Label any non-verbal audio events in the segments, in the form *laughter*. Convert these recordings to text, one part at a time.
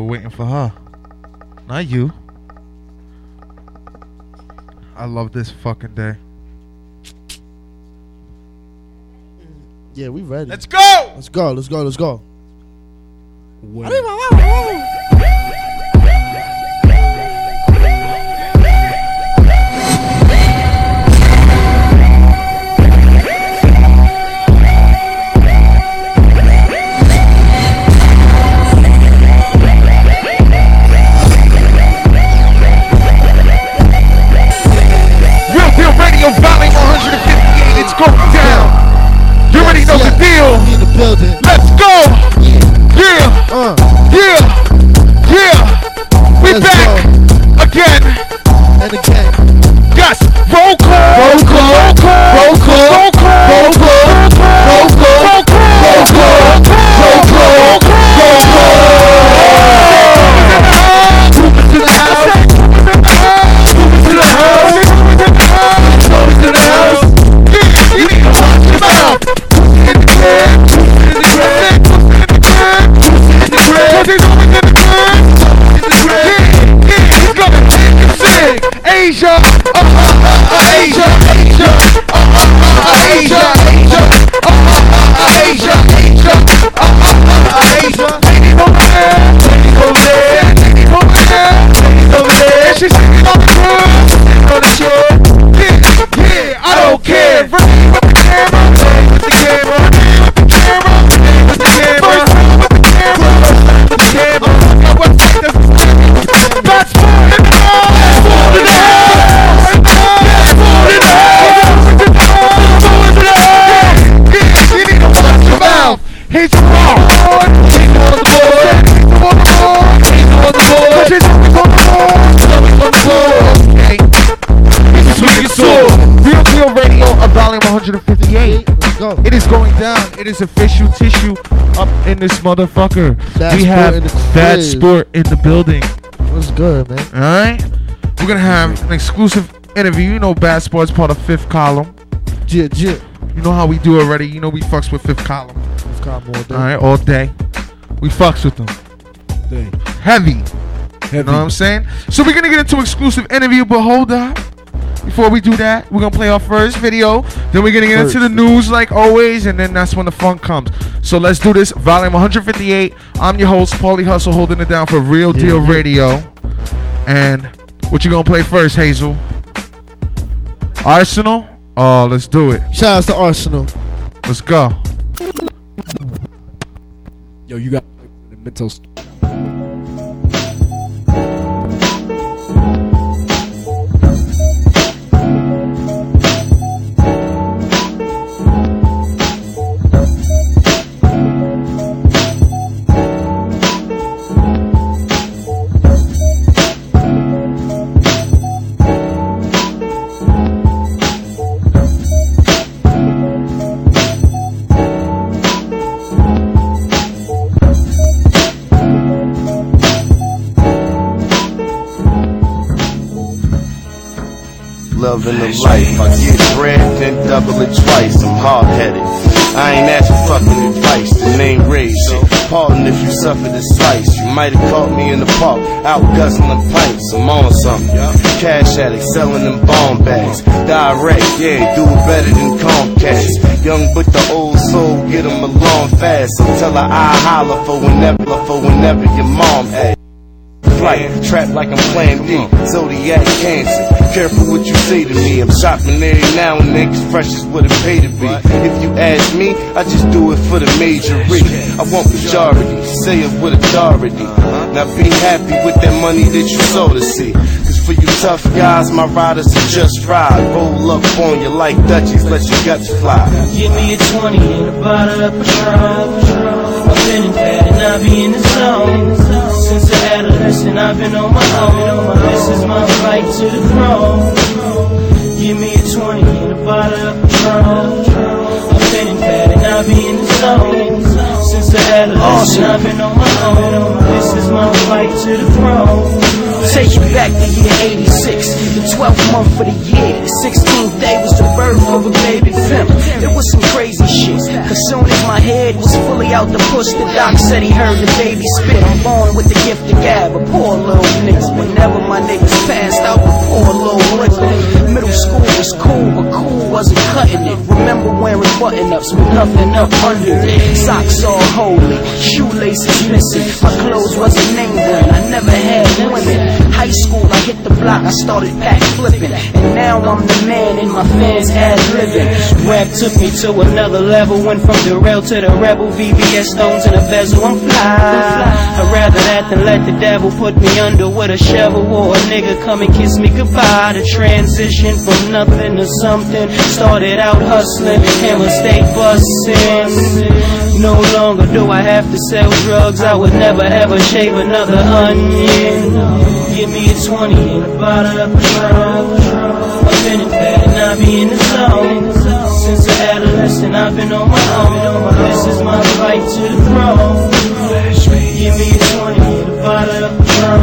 We're waiting for her. Not you. I love this fucking day. Yeah, we ready. Let's go! Let's go. Let's go. Let's go. Real is official tissue up in this motherfucker. We have bad sport in the building. What's good, man? All right, we're gonna have an exclusive interview. You know, Bad Sports part of Fifth Column. Jit, jit. You know how we do already. You know we fucks with Fifth Column. Let's come all day. All right, all day. We fucks with them Thing. heavy. You know what I'm saying? So we're gonna get into exclusive interview, but hold up. Before we do that, we're gonna play our first video. Then we're gonna get into the news like always, and then that's when the fun comes. So let's do this. Volume 158. I'm your host, Paulie Hustle, holding it down for Real Yeah, Deal yeah. Radio. And what you gonna play first, Hazel? Arsenal? Oh, let's do it. Shout out to Arsenal. Let's go. Yo, you got the mental. I ain't for fucking advice, the name raised. Pardon if you suffered a slice. You might have caught me in the park, out guzzling pints. I'm on something. Cash addict, selling them bomb bags. Direct, yeah, do it better than Comcast. Young but the old soul, get get 'em along fast. So tell her I holler for whenever, for whenever your mom asks flight, trapped like I'm playing D, Zodiac cancer. Careful what you say to me. I'm shopping every now and then, cause fresh is what it pay to be. If you ask me, I just do it for the majority. I want majority, say it with authority. Now be happy with that money that you sold to see. Cause for you tough guys, my riders are just ride. Roll up on you like Dutchies, let your guts fly. Give me a 20 and a bottle of Patron. I've been in bed and I be in the zone. Since an adolescent, I've been on my own. This is my right to the throne. Give me a 20 and a bottle of Patron. I've been in bed and I be in the zone. Since an adolescent, I've been on my own. This is my right to the throne. Take you back to year 86, the 12th month of the year. The 16th day was the birth of a baby pimp. It was some crazy shit. Cause soon as my head was fully out the push, the doc said he heard the baby spit. I'm born with the gift of gab, a poor little niggas. Whenever my niggas passed out, a poor little nigga. Middle school was cool, but cool wasn't cutting it. Remember wearing button ups with nothing up under it. Socks all holy, shoelaces missing. My clothes wasn't name brand, I never had women. High school, I hit the block, I started pack flipping. And now I'm the man and my fans ad living. Rap took me to another level, went from the rail to the rebel. VVS stones in a bezel, I'm fly. I'd rather that than let the devil put me under with a shovel or a nigga come and kiss me goodbye. The transition from nothing to something started out hustling, hammer stay busting. No longer do I have to sell drugs, I would never ever shave another onion. Give me a 20 and a bottle of Patron. I've been in bed and I be in the zone. Since an adolescent, I've been on my own. This is my fight to the throne. Give me a 20 and a bottle of Patron.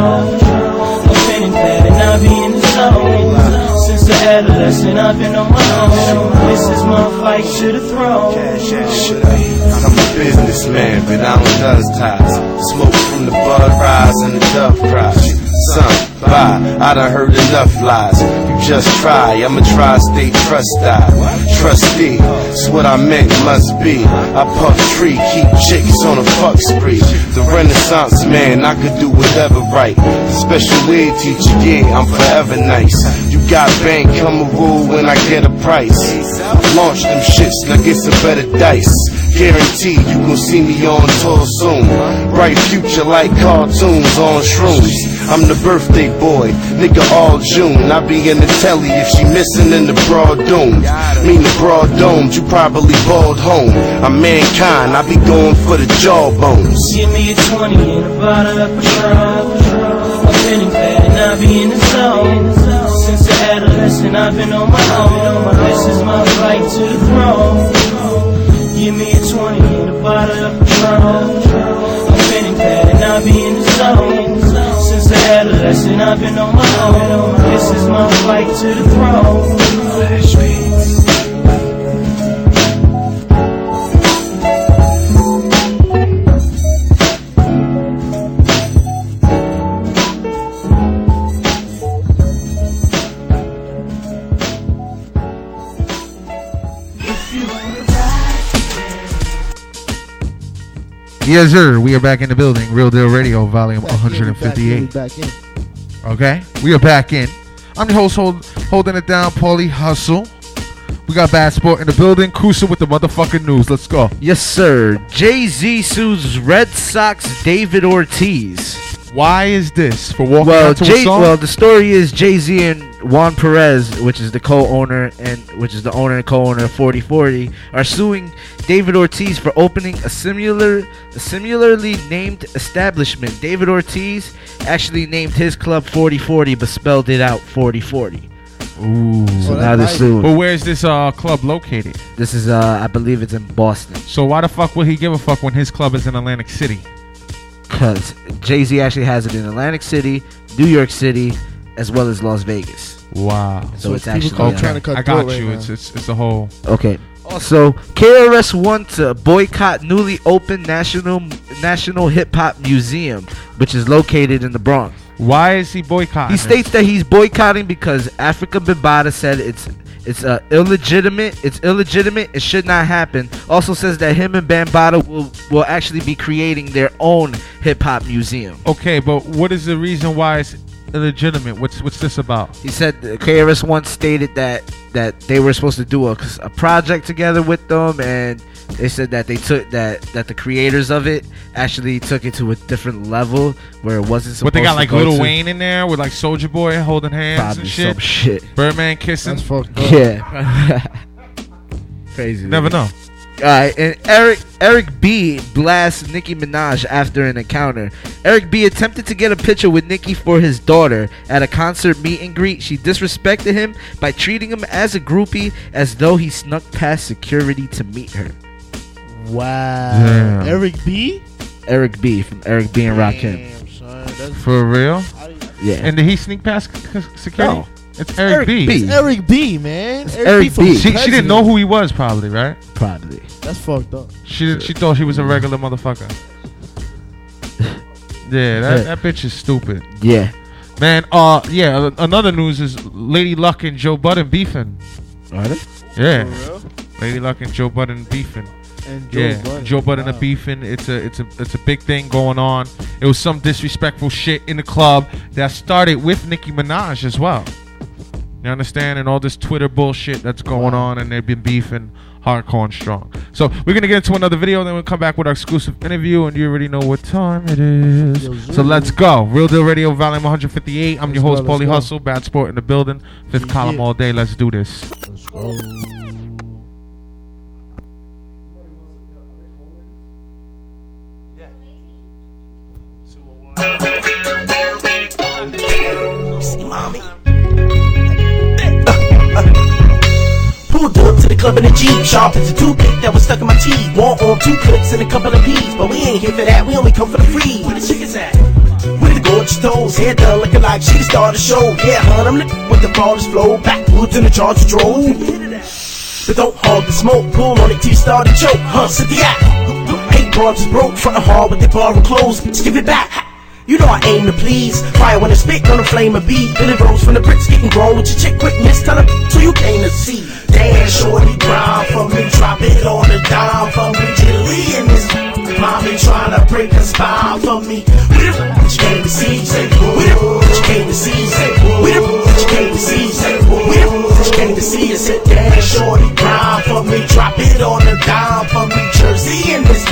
I've been in bed and I be in the zone. Since an adolescent, I've been on my own. This is my fight to the throne. I'm a businessman, but I don't does ties. Smoke from the bud rise and the dove cries. Son, bye, I done heard enough lies. You just try, I'ma try stay trust die. Trustee, it's what I meant, must be. I puff tree, keep chicks on a fuck spree. The renaissance man, I could do whatever right. Special ed teacher, yeah, I'm forever nice. You got bank, come a rule when I get a price. Launch them shits, now get some better dice. Guaranteed you gon' see me on tour soon. Bright future like cartoons on shrooms. I'm the birthday boy, nigga all June. I be in the telly if she missing in the broad dome. Mean the broad domes, you probably balled home. I'm mankind, I be going for the jawbones. Give me a 20 and a bottle of Patron. In and I be in the zone. Since an adolescent, I've been on my own. This is my fight to the throne. Give me a 20 and a bottle of Patron. In and I be in the zone. Since an adolescent, I've been on my own. This is my fight to the throne. Yes, sir. We are back in the building. Real Deal Radio, volume Back in, back in, 158. Back in. Okay, we are back in. I'm your host, hold, holding it down, Paulie Hustle. We got Bad Sport in the building. Cruising with the motherfucking news. Let's go. Yes, sir. Jay Z sues Red Sox David Ortiz. Why is this for walking Well, out to Jay, a song? well, the story is Jay Z and Juan Perez, which is the co-owner and which is the owner and co-owner of 4040, are suing David Ortiz for opening a similar, a similarly named establishment. David Ortiz actually named his club 4040, but spelled it out 4040. Ooh. So Oh, now they're suing. But where's this uh club located? This is, uh, I believe, it's in Boston. So why the fuck would he give a fuck when his club is in Atlantic City? Because Jay Z actually has it in Atlantic City, New York City, as well as Las Vegas. Wow. So, it's actually come uh, trying to cut I got it right you. It's, it's it's a whole. okay. Also, KRS One to boycott newly opened National National Hip Hop Museum, which is located in the Bronx. Why is he boycotting? He states that he's boycotting because Afrika Bambaataa said it's it's uh, illegitimate. It's illegitimate. It should not happen. Also says that him and Bambaataa will will actually be creating their own hip hop museum. Okay, but what is the reason why it's illegitimate? What's what's this about? He said uh, that KRS One stated that that they were supposed to do a, a project together with them, and they said that they took that that the creators of it actually took it to a different level where it wasn't supposed. What they got to like go Little to. Wayne in there with like Soldier Boy holding hands Probably and shit. some shit. Birdman kissing. That's fucked up. Yeah. *laughs* Crazy. You never know. All right, and Eric Eric B blasts Nicki Minaj after an encounter. Eric B attempted to get a picture with Nicki for his daughter at a concert meet and greet. She disrespected him by treating him as a groupie, as though he snuck past security to meet her. Wow. Damn. Eric B. Eric B from Eric B and Rakim. Damn, son. For real? I, I Yeah. And did he sneak past c- c- security? No. It's Eric, B. B. It's Eric B, man. It's Eric, Eric B. B. She, she didn't know who he was, probably, right? Probably. That's fucked up. She did, she thought he was a regular motherfucker. *laughs* Yeah, that, Yeah. that bitch is stupid. Yeah. Man, uh, yeah, another news is Lady Luck and Joe Budden beefing. Are they? Yeah. Lady Luck and Joe Budden beefing. And Joe yeah, Budden. Joe Budden wow. a beefing. It's a it's a it's a big thing going on. It was some disrespectful shit in the club that started with Nicki Minaj as well. You understand? And all this Twitter bullshit that's going on, and they've been beefing hardcore and strong. So we're gonna get into another video, then we'll come back with our exclusive interview, and you already know what time it is. Yo, So let's go. Real Deal Radio, volume 158. I'm Let's your host, go, Paulie go. Hustle, Bad Sport in the building, fifth Yeah. column all day. Let's do this. Let's go. See, the club in a Jeep, sharp as a toothpick that was stuck in my teeth. One on two clips and a couple of peas, but we ain't here for that. We only come for the free. Where the chickens at? With the gorgeous toes, hair done looking like she the star of the show. Yeah, hun, I'm the with the flawless flow, backwoods in the charge drove. But don't hog the smoke, pull on it till you start to choke. Huh, sit the act. Eight is broke, front hard with their borrowed clothes. Just give it back. You know I aim to please. Fire when I spit on the flame of beat. Billy Rose from the bricks getting grown with your chick quickness. Tell her so you came to see. Damn, shorty grind for me. Drop it on the dime for me. Chili in this. Mommy trying to break a spine for me. We the you came to see. Say, we the you came to see. Say, we the you came to see. Say, we the you came to see. I said, damn, shorty grind for me. Drop it on the dime for me. Jersey in this.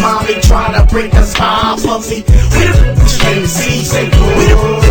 Mommy trying to break a spine for me. We the you came to see. Say, we the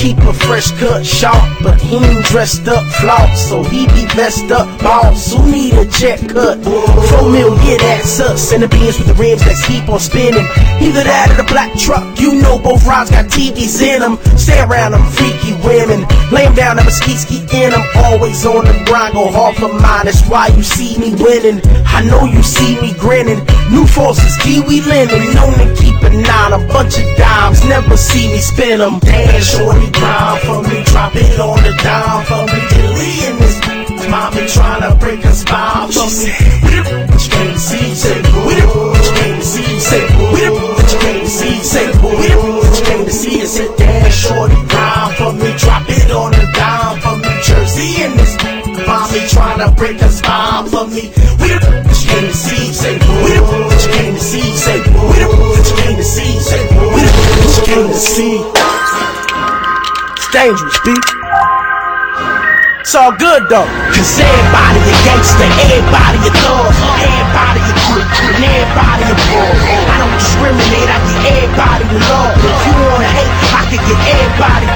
keep a fresh cut sharp, but he ain't dressed up floss, so he be messed up boss. Who need a jet cut? Four mil, yeah, that's us. And the beans with the rims that keep on spinning. Either that or the black truck. You know both rides got TVs in them. Stay around them freaky women. Lay 'em down, I'm ski ski in them. Always on the grind, go hard for mine. That's why you see me winning. I know you see me grinning. New forces, Kiwi linen. Known to keep a nine, a bunch of dimes. Never see me spin them. Damn, shorty grind for me. Drop it on the dime for me. Dilly in this. Mommy trying to break a spine for me. We the came to see. Say, we the came to see. Say, we the came to see. Say, we the came to see. I said, damn, shorty grind for me. Drop it on the dime for me. Jersey in this. Mommy trying to break a spine for me. We the you came to see. Say, we the you came to see. Say, we the you came to see. Say, we the you came to see. It's dangerous, B. It's all good though. Cause everybody a gangster, everybody a thug, everybody a creep, and everybody a ball. I don't discriminate, I get everybody the love. If you wanna hate, I can get everybody.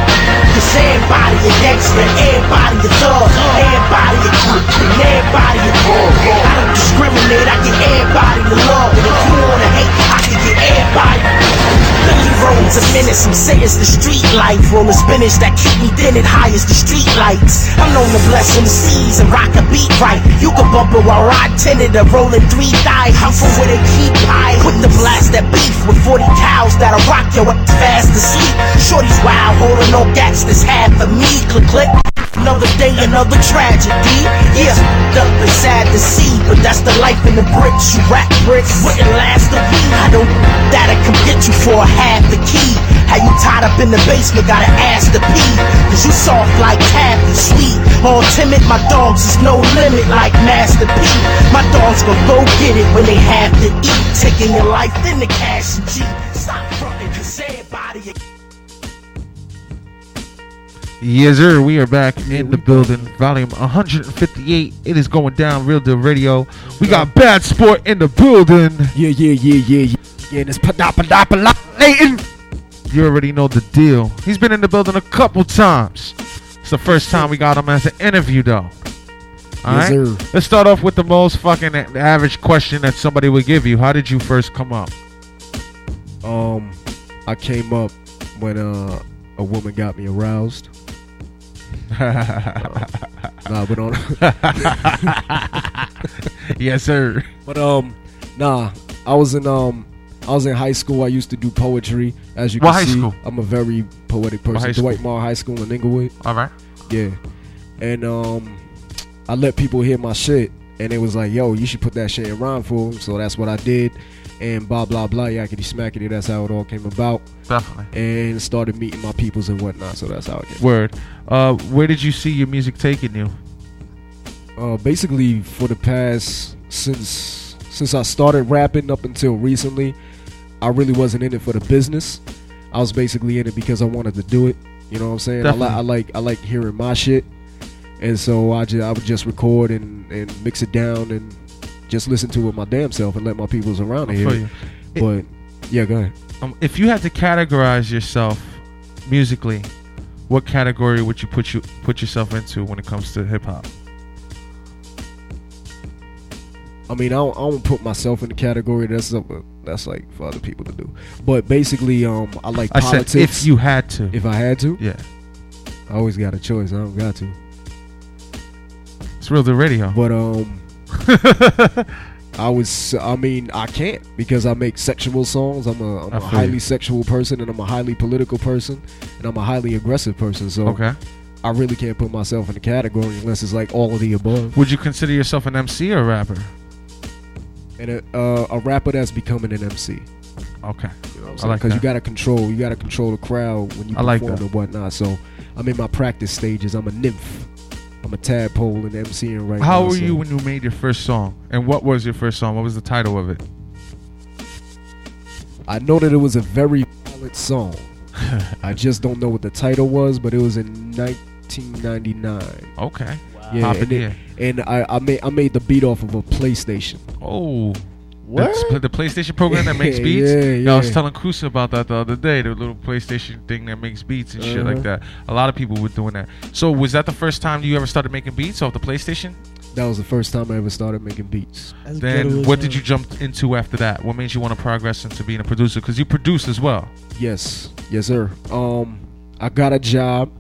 Cause everybody a gangster, everybody a thug, everybody a creep, and everybody a ball. I don't discriminate, I get everybody the love. If you wanna hate, I can get everybody. Billy roads a menace, some say it's the street life. Rolling spinach that keep me thin and high as the street lights. I'm known to bless seas and rock a beat right. You can bump it while I tended a rolling three thighs. I'm from where they keep high. Put the blast that beef with 40 cows that'll rock your fast asleep. Shorty's wild, holding no gats, that's half of me. Click, click. Another day, another tragedy. Yeah, up and sad to see, but that's the life in the bricks. You rap bricks wouldn't last a you for a half the key. How you tied up in the basement, gotta ask the pee. Cause you soft like taffy, sweet. All timid, my dogs is no limit like Master P. My dogs gon' go get it when they have to eat. Taking your life in the cash and G. Stop frontin', cause everybody. Yes, sir. We are back in the building. Volume 158. It is going down. Real Deal Radio. We got Bad Sport in the building. Yeah, yeah, yeah, yeah, yeah. Yeah, and it's padapalapalating. You already know the deal. He's been in the building a couple times. It's the first time we got him as an interview, though. All Yes, right. Let's start off with the most fucking average question that somebody would give you. How did you first come up? Um, I came up when uh, a woman got me aroused. *laughs* Nah, but on. *laughs* *laughs* yes, sir. But um, nah, I was in um I was in high school. I used to do poetry. As you What can high see, school? I'm a very poetic person. Dwight Morrow High School in Englewood. All right. Yeah, and um, I let people hear my shit, and it was like, "Yo, you should put that shit in rhyme for 'em." So that's what I did, and blah blah blah, yakety smackety. That's how it all came about, Definitely. and started meeting my peoples and whatnot. So that's how it came. Word. Uh, where did you see your music taking you? Uh, basically, for the past since since I started rapping up until recently, I really wasn't in it for the business. I was basically in it because I wanted to do it. You know what I'm saying? I, li- I like I like hearing my shit, and so I just I would just record and, and mix it down and just listen to it my damn self and let my peoples around I hear feel it. But yeah, go ahead. Um, if you had to categorize yourself musically, what category would you put you put yourself into when it comes to hip hop? I mean, I don't, I don't put myself in the category. That's up, that's like for other people to do. But basically, um, I like I politics. said if you had to. if I had to, yeah, I always got a choice. I don't got to. it's real the radio. But um, *laughs* I was. I mean, I can't because I make sexual songs. I'm a, I'm a highly you. sexual person, and I'm a highly political person, and I'm a highly aggressive person. So okay. I really can't put myself in the category unless it's like all of the above. Would you consider yourself an MC or a rapper? And a, uh, a rapper that's becoming an MC. Okay. You know what I'm I saying? like Because you gotta control. You gotta control the crowd when you I like perform that. and whatnot. So I'm in my practice stages. I'm a nymph. I'm a tadpole in MCing right now. How were so- you when you made your first song? And what was your first song? What was the title of it? I know that it was a very violent song. *laughs* I just don't know what the title was, but it was in 1999. Okay. Yeah, Hop in and, it- and I, I made I made the beat off of a PlayStation. Oh. What? The, the PlayStation program that makes *laughs* Yeah, beats. yeah, I was telling Kusa about that the other day. The little PlayStation thing that makes beats and shit like Uh-huh. that. A lot of people were doing that. So was that the first time you ever started making beats off the PlayStation? That was the first time I ever started making beats. As ghetto Then as what hell. did you jump into after that? What made you want to progress into being a producer? Because you produce as well. Yes, yes, sir. Um, I got a job,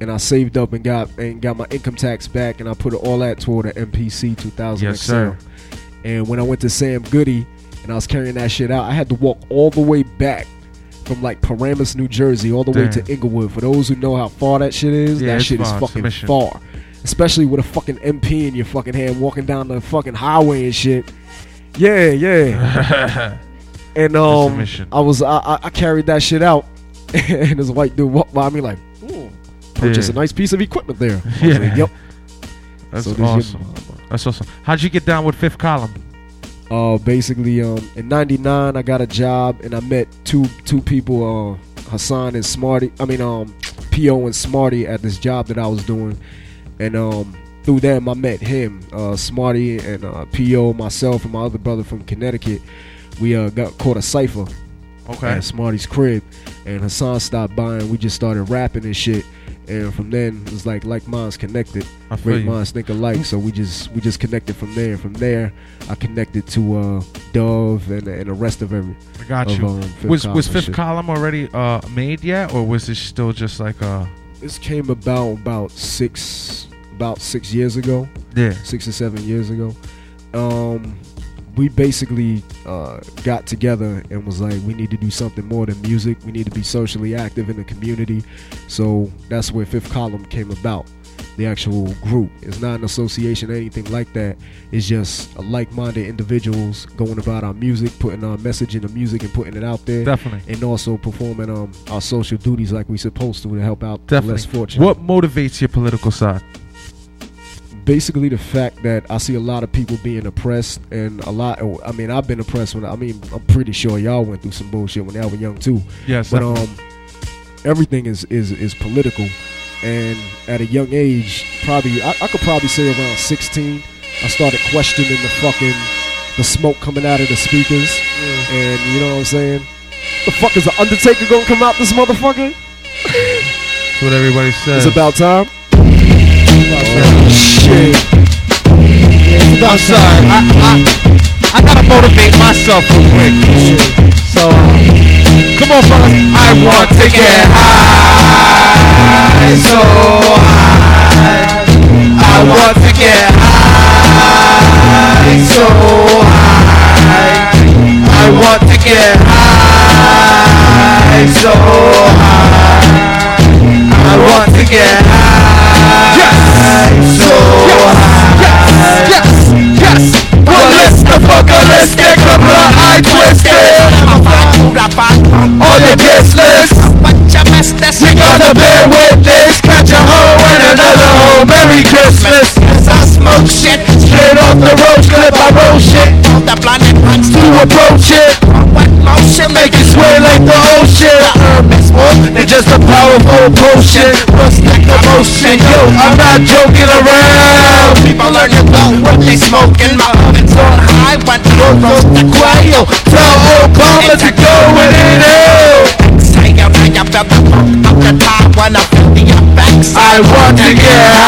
and I saved up and got and got my income tax back, and I put it all that toward the MPC 2000 Yes, XL. sir. And when I went to Sam Goody, and I was carrying that shit out, I had to walk all the way back from like Paramus, New Jersey, all the way to Englewood. For those who know how far that shit is, Yeah, that shit is far. It's a fucking far. Especially with a fucking MP in your fucking hand, walking down the fucking highway and shit. Yeah, yeah. *laughs* And um. I was I, I, carried that shit out, *laughs* and this white dude walked by me like, "Ooh, purchase Yeah. a nice piece of equipment there." *laughs* Yeah. like, yep. That's So awesome. That's awesome. How'd you get down with Fifth Column? Uh, basically, um, in '99, I got a job, and I met two two people, uh, Hassan and Smarty. I mean, um, Po and Smarty at this job that I was doing, and um, through them, I met him, uh, Smarty and uh, Po, myself, and my other brother from Connecticut. We uh got caught a cipher Okay. at Smarty's crib, and Hassan stopped by, and we just started rapping and shit. And from then, it was like like minds connected. Great minds think alike. So we just we just connected from there. And from there, I connected to uh, Dove and and the rest of every. I got of, you. um, Fifth was was Fifth shit. Column already uh, made yet, or was this still just like uh This came about about six about six years ago, yeah? six or seven years ago. Um, we basically uh, got together and was like, we need to do something more than music. We need to be socially active in the community. So that's where Fifth Column came about. The actual group. It's not an association or anything like that. It's just like-minded individuals going about our music, putting our message in the music and putting it out there. Definitely. and also performing um our social duties like we're supposed to to help out the less Definitely. fortunate. What motivates your political side? Basically, the fact that I see a lot of people being oppressed, and a lot. oh, I mean, I've been oppressed when. I mean, I'm pretty sure y'all went through some bullshit when y'all were young too. Yes, But definitely. um, everything is is is political, and at a young age, probably I, I could probably say around 16, I started questioning the fucking the smoke coming out of the speakers, and you know what I'm saying. The fuck is the Undertaker gonna come out this motherfucker? That's what everybody says. It's about time. Shit. I'm sorry. I, I, I gotta motivate myself real quick. So, come on, fellas. I want to get high, so high. I want to get high, so high. I want to get high, so high. I want to get high high, so high. Yes, yes, yes. Well, the fucker, twisted. I'm a blood eye twisted. All the guest list. Christmas. That's we gotta bear this. Catch a hoe and another hoe. Merry Christmas. Cause I smoke shit straight off the road clip. I roll shit. On the blind and punch to approach it. What motion make it sway like the ocean? The herb is more than just a powerful potion. What's the commotion? Yo, I'm not joking around. People learn to about what they smoke in my oven's on high. But no roast the quail. Tell Obama to go. I want to get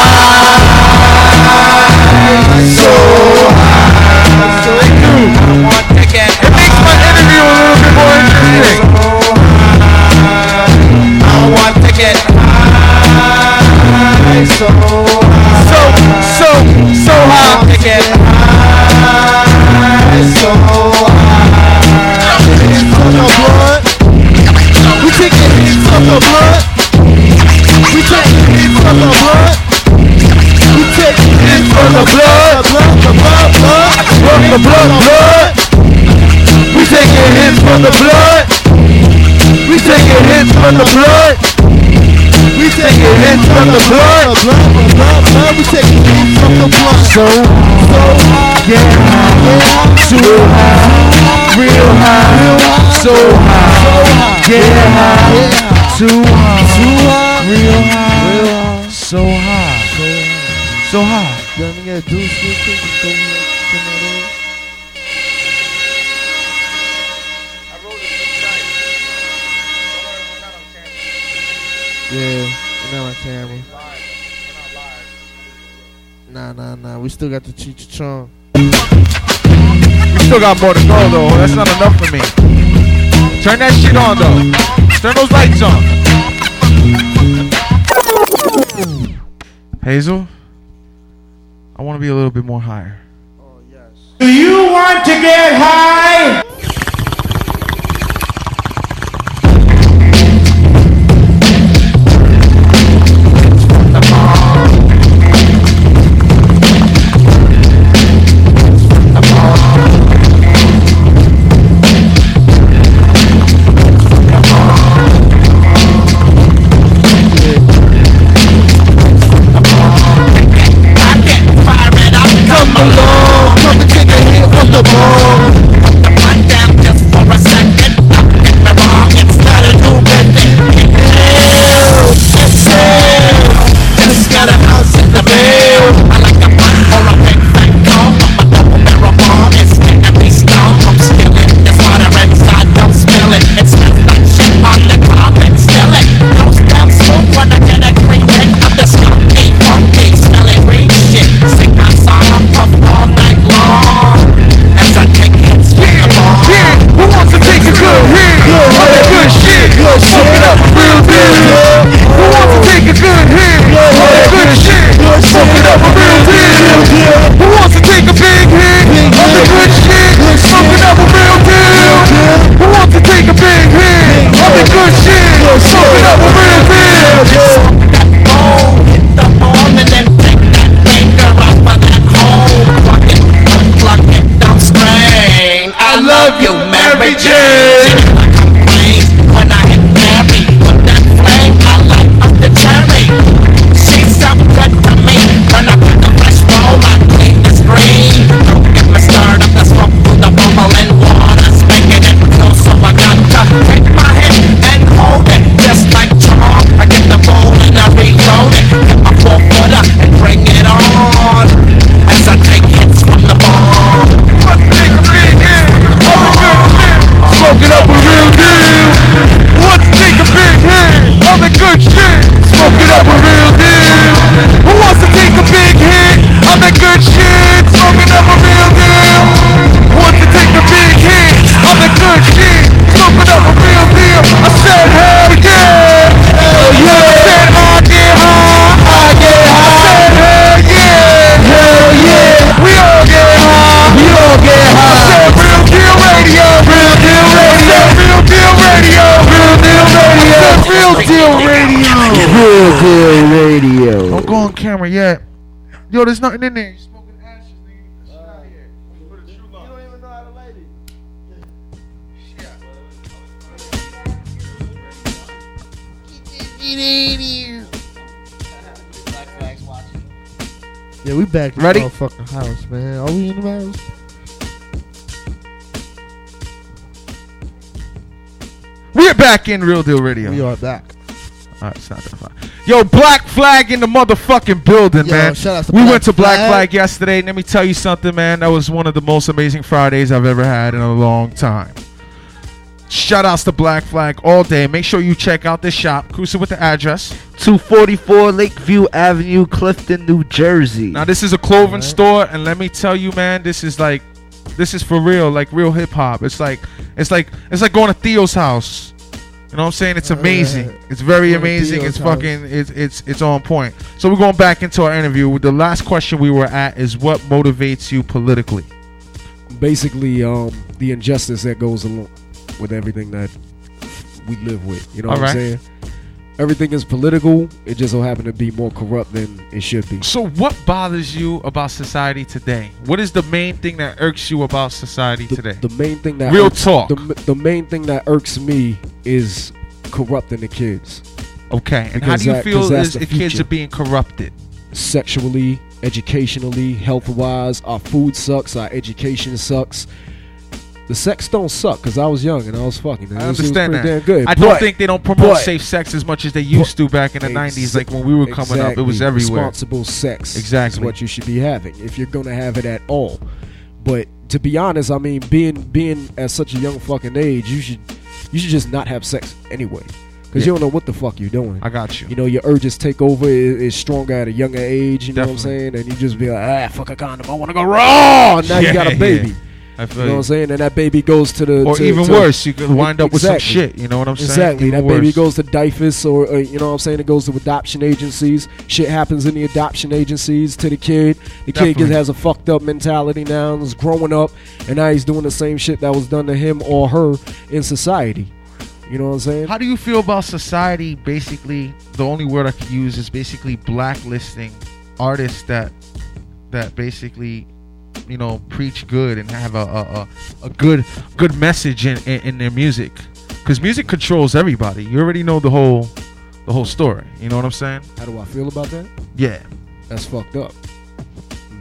from the blood. We taking hits from the blood. We taking hits from the blood. We taking hits from the blood. So, so yeah, yeah, too high, real high, so high, yeah, high, too high, too high, real high, so high, so high. we still got the Cheech Chong. Still got more to go though. That's not enough for me. Turn that shit on though. Turn those lights on. Hazel, I want to be a little bit more higher. Oh yes. Do you want to get high? there's nothing in there. You're smoking ashes, nigga. Here. True love. You don't even know how to light it. Yeah, we back Ready? the motherfucking house, man. Are we in the house? We're back in Real Deal Radio. We are back. All right, it's not that far. Yo, Black Flag in the motherfucking building, Yo, man. shout out to we Black went to Black Flag. Flag yesterday. and Let me tell you something, man. That was one of the most amazing Fridays I've ever had in a long time. Shout outs to Black Flag all day. Make sure you check out this shop. Cruising with the address. 244 Lakeview Avenue, Clifton, New Jersey. Now this is a clothing Alright. store, and let me tell you, man, this is like, this is for real, like real hip hop. It's like, it's like, it's like going to Theo's house. You know what I'm saying? It's amazing. It's very amazing. It's fucking, it's it's it's on point. So we're going back into our interview. The last question we were at is what motivates you politically. Basically, um, the injustice that goes along with everything that we live with. You know what Alright. I'm saying? Everything is political. It just so happen to be more corrupt than it should be. So what bothers you about society today? What is the main thing that irks you about society The, today? the main thing that Real irks, talk. The, the main thing that irks me is corrupting the kids okay, and how because do you that- feel is the the kids are being corrupted? sexually, educationally, health wise. Our food sucks. Our education sucks. The sex don't suck because I was young and I was fucking. I it was- was understand that. Damn good. I don't think they don't promote but- safe sex as much as they used to back in the Ex- '90s. Like when we were coming up, it was everywhere. Responsible sex Exactly. is what you should be having if you're gonna have it at all. But to be honest, I mean, being being at such a young fucking age, you should you should just not have sex anyway, because Yeah. you don't know what the fuck you're doing. I got you. you know, your urges take over. Is, is stronger at a younger age. You know what I'm saying? And you just be like, ah, fuck a condom. I want to go raw. And now you got a baby. I feel You know what. I'm saying? And that baby goes to the Or to- even to- worse, you could wind up with some shit. You know what I'm saying? Exactly. That baby goes to DYFS or, or you know what I'm saying? It goes to adoption agencies. Shit happens in the adoption agencies to the kid. The kid Definitely. gets, has a fucked up mentality now is growing up and now he's doing the same shit that was done to him or her in society. You know what I'm saying? How do you feel about society? Basically, the only word I could use is basically blacklisting artists that that basically, you know, preach good and have a a, a, a good good message in, in, in their music. Because music controls everybody. You already know the whole the whole story. You know what I'm saying? How do I feel about that? Yeah. That's fucked up.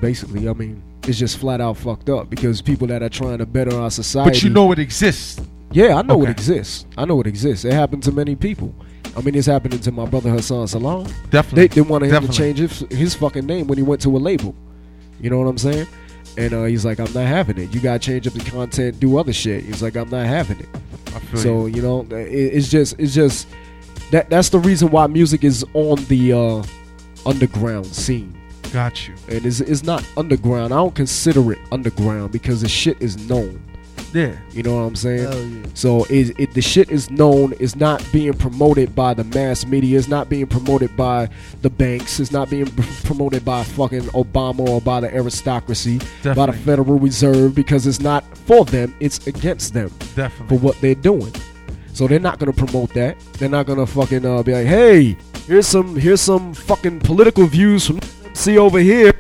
Basically, I mean, it's just flat out fucked up because people that are trying to better our society. But you know it exists. Yeah, I know Okay. it exists. I know it exists. It happened to many people. I mean, it's happening to my brother Hassan Salaam. Definitely. they they wanted him to change his, his fucking name when he went to a label. You know what I'm saying? And uh, he's like, I'm not having it. You gotta change up the content, do other shit. He's like, I'm not having it. So you. you know, it, it's just, it's just that that's the reason why music is on the uh, underground scene. got you. And it's, it's not underground. I don't consider it underground because the shit is known. Yeah. You know what I'm saying? Hell yeah. So it, it the shit is known. It's not being promoted by the mass media. It's not being promoted by the banks. It's not being promoted by fucking Obama or by the aristocracy, by the Federal Reserve because it's not for them. It's against them for what they're doing. So they're not gonna promote that. They're not gonna fucking uh, be like, hey, here's some here's some fucking political views from see over here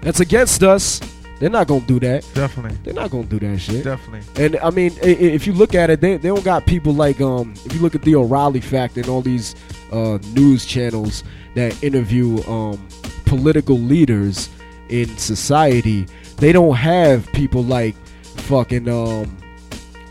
that's against us. They're not gonna do that. Definitely. They're not gonna do that shit. Definitely. And I mean, if you look at it, they, they don't got people like um. If you look at the O'Reilly Fact and all these uh, news channels that interview um political leaders in society, they don't have people like fucking um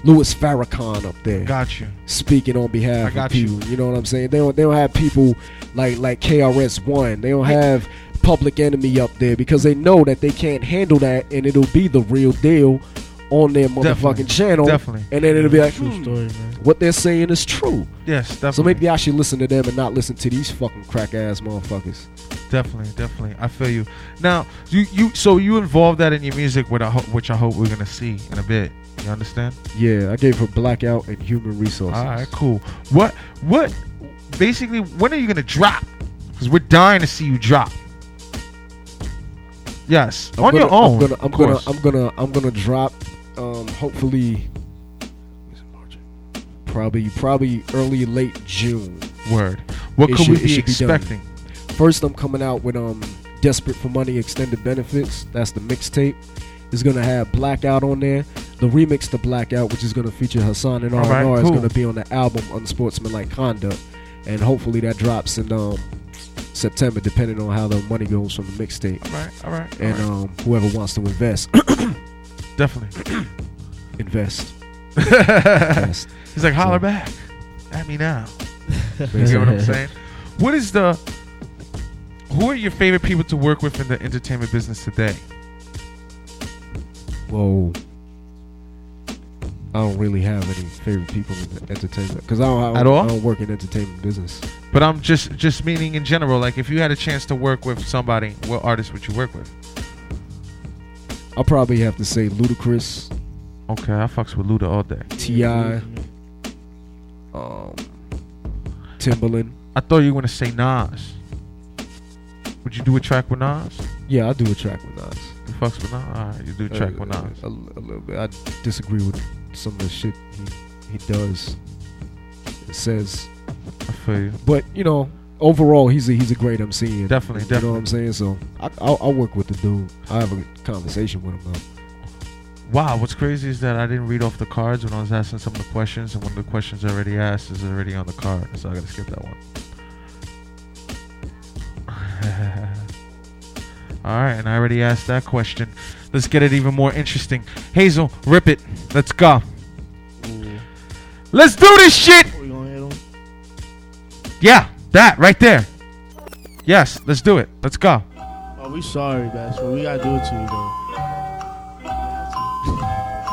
Louis Farrakhan up there Got you. speaking on behalf I got of you. people. You. know what I'm saying? They don't they don't have people like like KRS One. They don't have Public Enemy up there because they know that they can't handle that and it'll be the real deal on their motherfucking Definitely. channel. Definitely. And then it'll be like, True hmm, story, man. what they're saying is true. Yes, definitely. So maybe I should listen to them and not listen to these fucking crack ass motherfuckers. Definitely, definitely. I feel you. Now, you you so you involve that in your music, which I hope, which I hope we're gonna see in a bit. You understand? Yeah, I gave her blackout and human resources. All right, cool. What what? Basically, when are you gonna drop? Because we're dying to see you drop. Yes, I'm on gonna, your own. I'm gonna, I'm gonna. I'm gonna, I'm gonna drop. Um, hopefully, probably, probably early, late June. Word. What It could should- we be should be expecting? First, I'm coming out with um, "Desperate for Money" extended benefits. That's the mixtape. It's gonna have Blackout on there. The remix to Blackout, which is gonna feature Hassan and R&R, is cool. gonna be on the album Unsportsmanlike Conduct, and hopefully that drops in um, September, depending on how the money goes from the mixtape. All right, all right. And all um, whoever wants to invest, *coughs* definitely. *coughs* *laughs* invest. He's like, holler So- back at me now. *laughs* You get what I'm *laughs* saying? What is the? Who are your favorite people to work with in the entertainment business today? Whoa. I don't really have any favorite people in the entertainment because I don't, I don't, At all? I don't work in entertainment business. But I'm just just meaning in general. Like, if you had a chance to work with somebody, what artist would you work with? I'll probably have to say Ludacris, Okay, I fucks with Luda all day. Ti, um, Timbaland. I thought you were gonna say Nas. Would you do a track with Nas? Yeah, I do a track with Nas. You fucks with Nas? Alright, you do a track Uh, with Nas. A, a little bit. I disagree with some of the shit he, he does. It says, I feel you. but you know, overall, he's a he's a great MC. and- Definitely, You know what I'm saying? So I, I'll, I'll work with the dude. I have a conversation with him though. Wow, what's crazy is that I didn't read off the cards when I was asking some of the questions, and one of the questions I already asked is already on the card, so I gotta skip that one. *laughs* All right, and I already asked that question. Let's get it even more interesting. Hazel, rip it. Let's go. Let's do this shit. Oh, we gonna hit him? Yeah, that right there. Yes, let's do it. Let's go. Oh, we sorry, Bastard. We gotta do it to you though.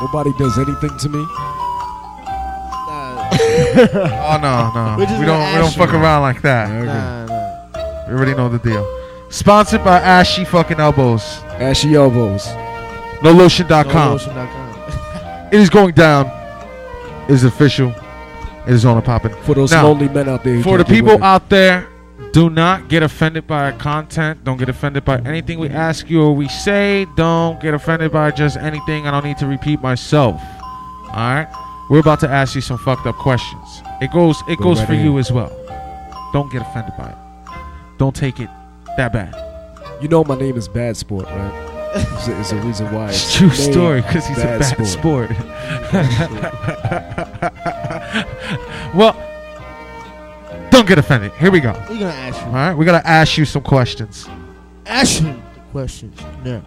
Nobody does anything to me. Nah, *laughs* Oh no, no, *laughs* We're just we gonna don't we don't fuck you. around like that. nah, nah. We already know the deal. Sponsored by Ashy fucking elbows. Ashy elbows. NoLotion.com. NoLotion.com. It is going down. It is official. It is on and popping. For those Now, lonely men out there. For the people women. out there, do not get offended by our content. Don't get offended by anything we ask you or we say. Don't get offended by just anything. I don't need to repeat myself. All right, we're about to ask you some fucked up questions. It goes. It Go goes right for ahead. you as well. Don't get offended by it. Don't take it that bad. You know my name is Bad Sport, right? It's a, a reason why. It's true story because he's a bad sport. *laughs* well, don't get offended. Here we go. All We gonna ask you. right, we gotta ask you some questions. Ask him the questions. Yeah.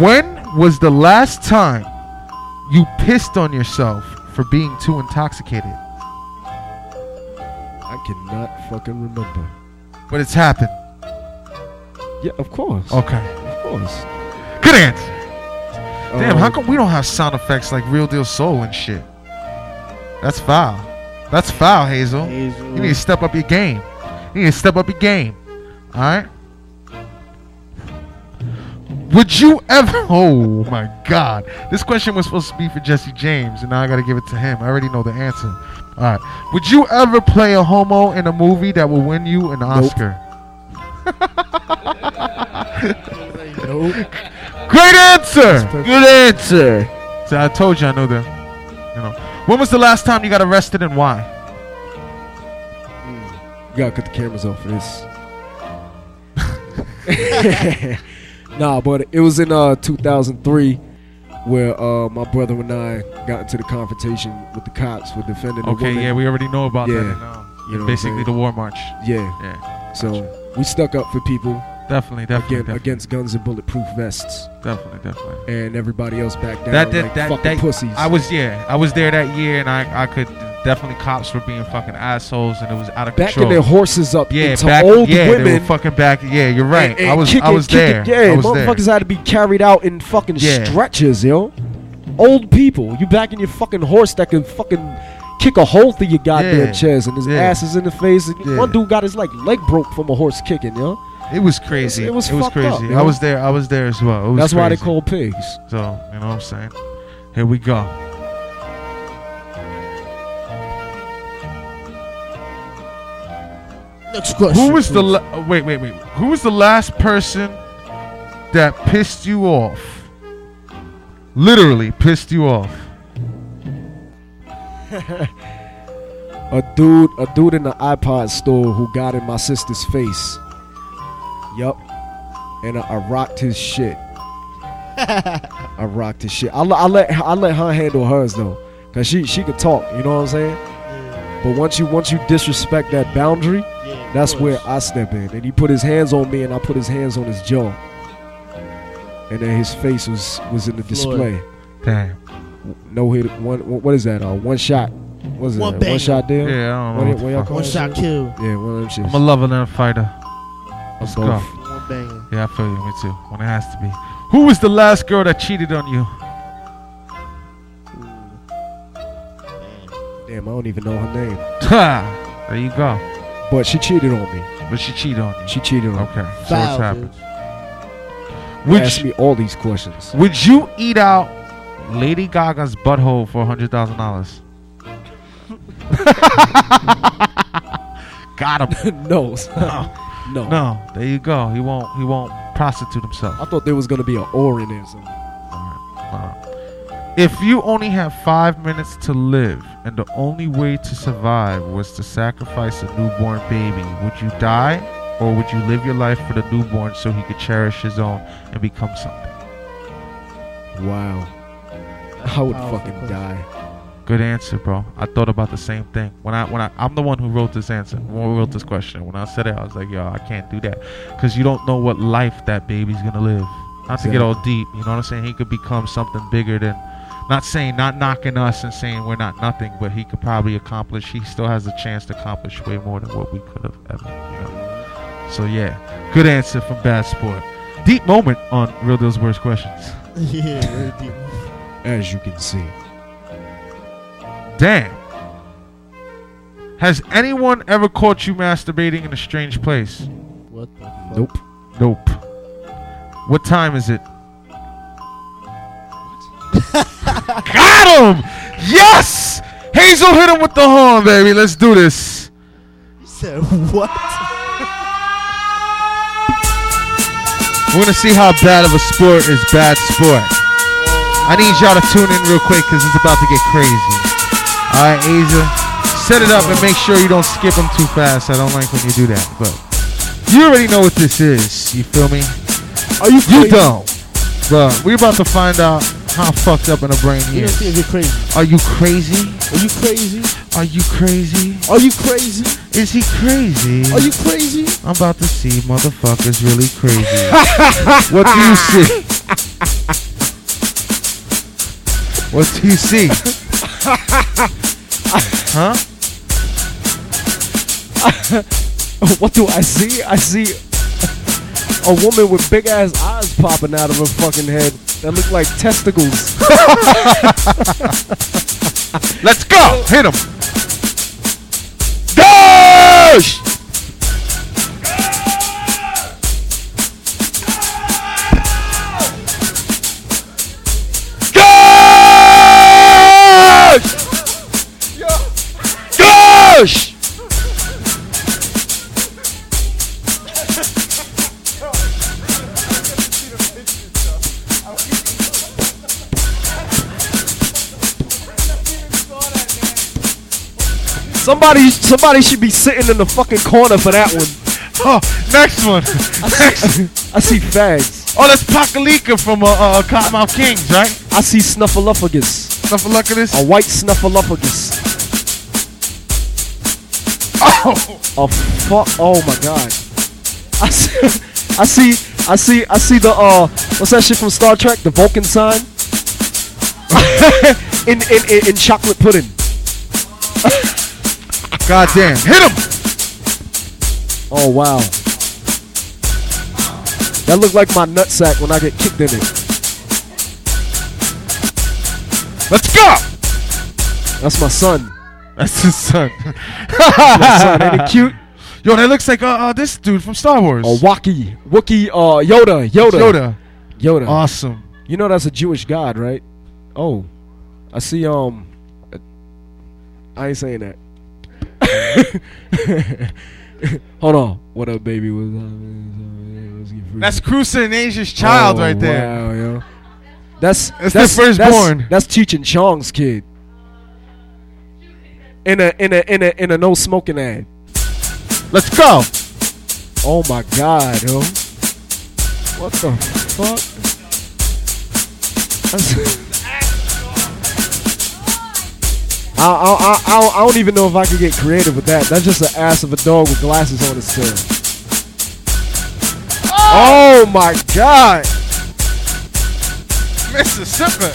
When was the last time you pissed on yourself for being too intoxicated? I cannot fucking remember. But it's happened. Yeah, of course. Okay. Of course. Good answer. Damn, Um, how come we don't have sound effects like Real Deal Soul and shit? That's foul. That's foul, Hazel. Hazel. You need to step up your game. You need to step up your game. All right. Would you ever? *laughs* Oh my God! This question was supposed to be for Jesse James, and now I got to give it to him. I already know the answer. All right. Would you ever play a homo in a movie that will win you an Oscar? Nope. *laughs* Great answer. Good answer. So I told you I know the. You know. When was the last time you got arrested and why? You gotta cut the cameras off for this. *laughs* nah, but it was in uh 2003 where uh my brother and I got into the confrontation with the cops for defending a Okay, woman. yeah, we already know about Yeah. that. And, uh, You know basically the war march. yeah. Yeah, So we stuck up for people definitely, definitely, again, definitely, against guns and bulletproof vests, definitely, definitely. and everybody else back down That did like that, fucking that pussies. I was yeah, I was there that year, and I I could definitely cops were being fucking assholes, and it was out of backing control. their horses up yeah, into back, old yeah, women. fucking back. Yeah, you're right. and- and I was I kicking- was kicking- there. Yeah, I was there. motherfuckers had to be carried out in fucking Yeah. stretchers, yo. Old people, you backing your fucking horse that can fucking kick a hole through your goddamn Yeah. chest, and his Yeah. ass is in the face. And Yeah. One dude got his like leg broke from a horse kicking, yo. Know? It was crazy. It was it was crazy. up, I was there. I was there as well. That's why they call pigs. So you know what I'm saying. Here we go. Next question. Who was the la- oh, wait wait wait? Who was the last person that pissed you off? Literally pissed you off. A dude, a dude in the iPod store who got in my sister's face. Yup. And I, I rocked his shit. *laughs* I rocked his shit. I, I let I let her handle hers though, cause she she could talk. You know what I'm saying? But once you once you disrespect that boundary, Yeah, that's course. where I step in. And he put his hands on me, and I put his hands on his jaw. And then his face was was in the display. Damn. No hit. One. What is that? Uh, one shot. What is it? One One, shot deal. Yeah, I don't know. what what y'all call One it? shot kill. Yeah, one of them shits. I'm a lover and a fighter. Let's go. One banger. Yeah, I feel you. Me too. When it has to be. Who was the last girl that cheated on you? Damn, I don't even know her name. Ha! there you go. But she cheated on me. But she cheated on you. She cheated on me. Okay, so what's Foul, happened? dude. Would Ask you, me all these questions. would you eat out Lady Gaga's butthole for hundred thousand dollars? *laughs* Got him. *laughs* no. *laughs* no. No, there you go. He won't. He won't prostitute himself. I thought there was gonna be an or in there. If you only have five minutes to live and the only way to survive was to sacrifice a newborn baby, would you die or would you live your life for the newborn so he could cherish his own and become something? Wow. I would Powerful fucking die. Good answer, bro. I thought about the same thing. When I when I I'm the one who wrote this answer. When we wrote this question. When I said it, I was like, yo, I can't do that because you don't know what life that baby's gonna live. Not to get all deep, you know what I'm saying? He could become something bigger than. Not saying, not knocking us and saying we're not nothing, but he could probably accomplish. He still has a chance to accomplish way more than what we could have ever. You know. So yeah, good answer from Bad Sport. Deep moment on Real Deal's worst questions. *laughs* yeah, very deep. As you can see. Damn. Has anyone ever caught you masturbating in a strange place? What the fuck? Nope. Nope. What time is it? *laughs* Got him! Yes! Hazel hit him with the horn, baby. Let's do this. You said what? We're gonna see how bad of a sport is bad sport. I need y'all to tune in real quick because it's about to get crazy. Alright, Asia. Set it up and make sure you don't skip them too fast. I don't like when you do that. But you already know what this is. You feel me? Are you You don't. But we're about to find out how fucked up in the brain he is. you're crazy. Are you crazy? Are you crazy? Are you crazy? Are you crazy? Is he crazy? Are you crazy? I'm about to see motherfuckers really crazy. *laughs* what do you see? *laughs* What do you see? huh? *laughs* what do I see? I see a woman with big ass eyes popping out of her fucking head that look like testicles. *laughs* Let's go. Hit him. Dash. Dash. Somebody, somebody should be sitting in the fucking corner for that one. Oh, next one. *laughs* I see fags. Oh, that's Pakelika from uh, uh, Kottonmouth Kings, right? I see snuffleupagus. Enough of luck of this. A white snuffleupagus. *laughs* Oh, fuck! Oh my god! I see, I see, I see, I see the uh, what's that shit from Star Trek? The Vulcan sign. *laughs* in, in in in chocolate pudding. *laughs* god damn! Hit him! Oh wow! That looked like my nutsack when I get kicked in it. Let's go! That's my son. That's his son. *laughs* Son, ain't it *laughs* cute? Yo, that looks like uh, uh this dude from Star Wars. Oh, Waki, Wookie, uh, Yoda, Yoda, Yoda. Yoda. Awesome. You know that's a Jewish god, right? Oh, I see. Um, I ain't saying that. *laughs* Hold on. What up, baby? What's up? Let's get free. That's Crusoe and Asia's child Oh, right there. Wow, yo. That's That's the that's firstborn. That's, that's Cheech and Chong's kid. In a in a in a in a no smoking ad. Let's go. Oh my god, yo. What the fuck? *laughs* I, I, I, I, don't, even know if I could get creative with that. That's just an ass of a dog with glasses on his tail. Oh, my God. Mississippi.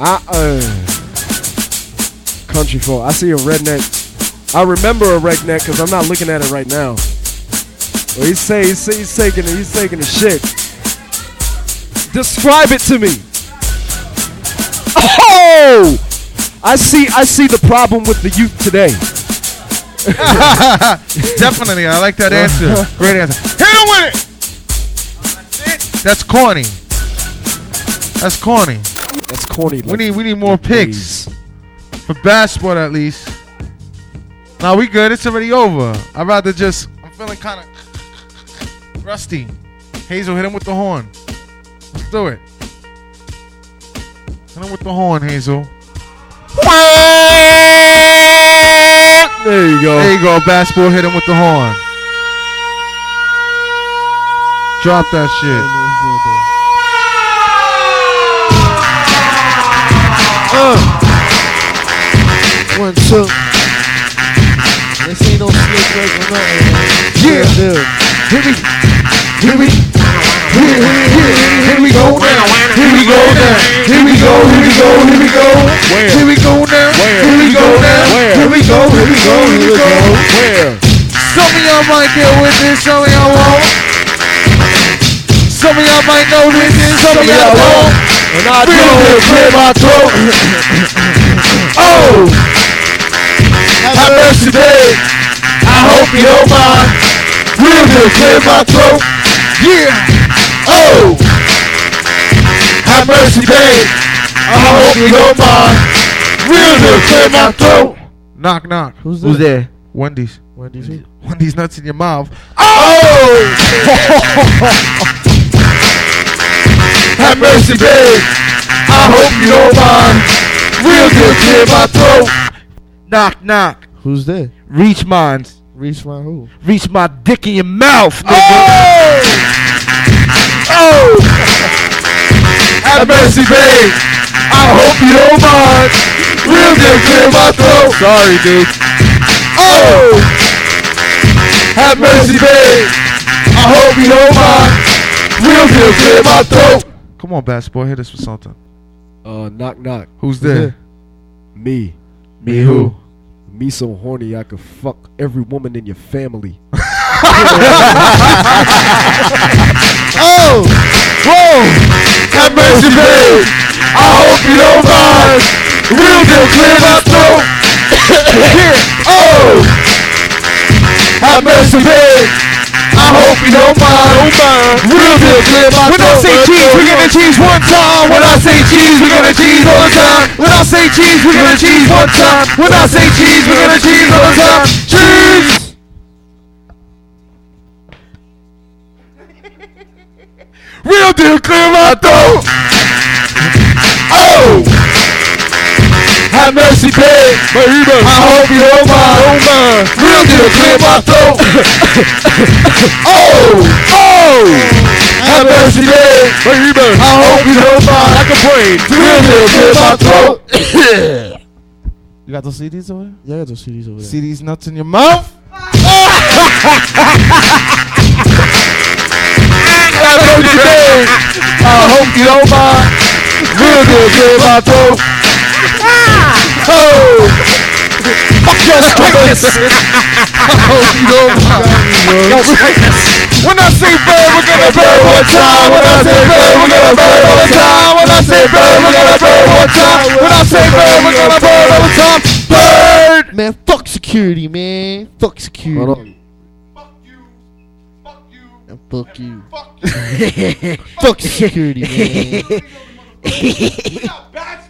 I, uh, country folk. I see a redneck. I remember a redneck because I'm not looking at it right now. Well, he's saying he's, he's taking it. He's taking the shit. Describe it to me. Oh, I see. I see the problem with the youth today. *laughs* Definitely, I like that answer. Great answer. Hit him with it. That's corny. That's corny. That's corny. We need we need more picks for basketball at least. Now we good. It's already over. I'd rather just. I'm feeling kind of rusty. Hazel, hit him with the horn. Let's do it. Hit him with the horn, Hazel. There you go. There you go. Basketball, hit him with the horn. Drop that shit. One, two. This ain't no snake work or nothing. Yeah. dude. Here we, here we, here, here, here, here we go now. Here we go now. Here we go. Here we go. Here we go. Here we go now. Here we go now. Here we go. Here we go. Here we go. Where? Some of y'all might get with this. Some of y'all won't. Some of y'all might know this. and Some of y'all won't. And I do. deal, clear my throat. oh, have mercy, babe. I hope you don't mind. Real deal, clear my throat. Yeah. Oh, have mercy, babe. I hope you don't mind. Real deal, clear my throat. Knock, knock. Who's Who's that? there? Wendy's. Wendy's. Wendy's nuts in your mouth. Oh! *laughs* Have mercy, babe. I hope you don't mind. Real deal, clear my throat. Knock, knock. Who's there? Reach mines. Reach my who? Reach my dick in your mouth, nigga. Oh! Oh! Have mercy, babe. I hope you don't mind. Real deal, clear my throat. Sorry, dude. Oh! Have mercy, babe. I hope you don't mind. Real deal, clear my throat. Come on, basketball, hit us with something. Uh, knock knock. Who's there? Me. Me who? Me so horny I could fuck every woman in your family. *laughs* Oh! Whoa! Have mercy, babe. I hope you don't mind. Real deal, clear my throat. Here. Oh! Have mercy, babe. Hope you don't mind. Real deal, clear my When I say cheese, we gonna cheese one time. When I say cheese, we gonna cheese all the time. When I say cheese, we gonna cheese one time. When I say cheese, we gonna cheese all the time. Cheese. *laughs* Real deal, clear my throat. Mercy, babe. *laughs* *laughs* I hope you don't mind. Real deal, clear my throat. oh! Oh! Have mercy, babe. I hope you don't mind. Like a brain. Real deal, clear my throat. you got those CDs over there? Yeah, I got those CDs over there. See these nuts in your mouth? Have mercy, babe. I hope you don't mind. Real deal, clear my throat. Oh! Fuck your strictness! I hope you don't mind. Yo, strictness. When I say bird, we're gonna bird one time. When I say bird, we're gonna bird all the time. When I say bird, we're gonna bird one time. When I say bird, we're gonna bird all the time. Bird! Man, fuck security, man. Fuck security. Fuck you. Fuck you. And fuck you. Fuck you. fuck security, man. *laughs*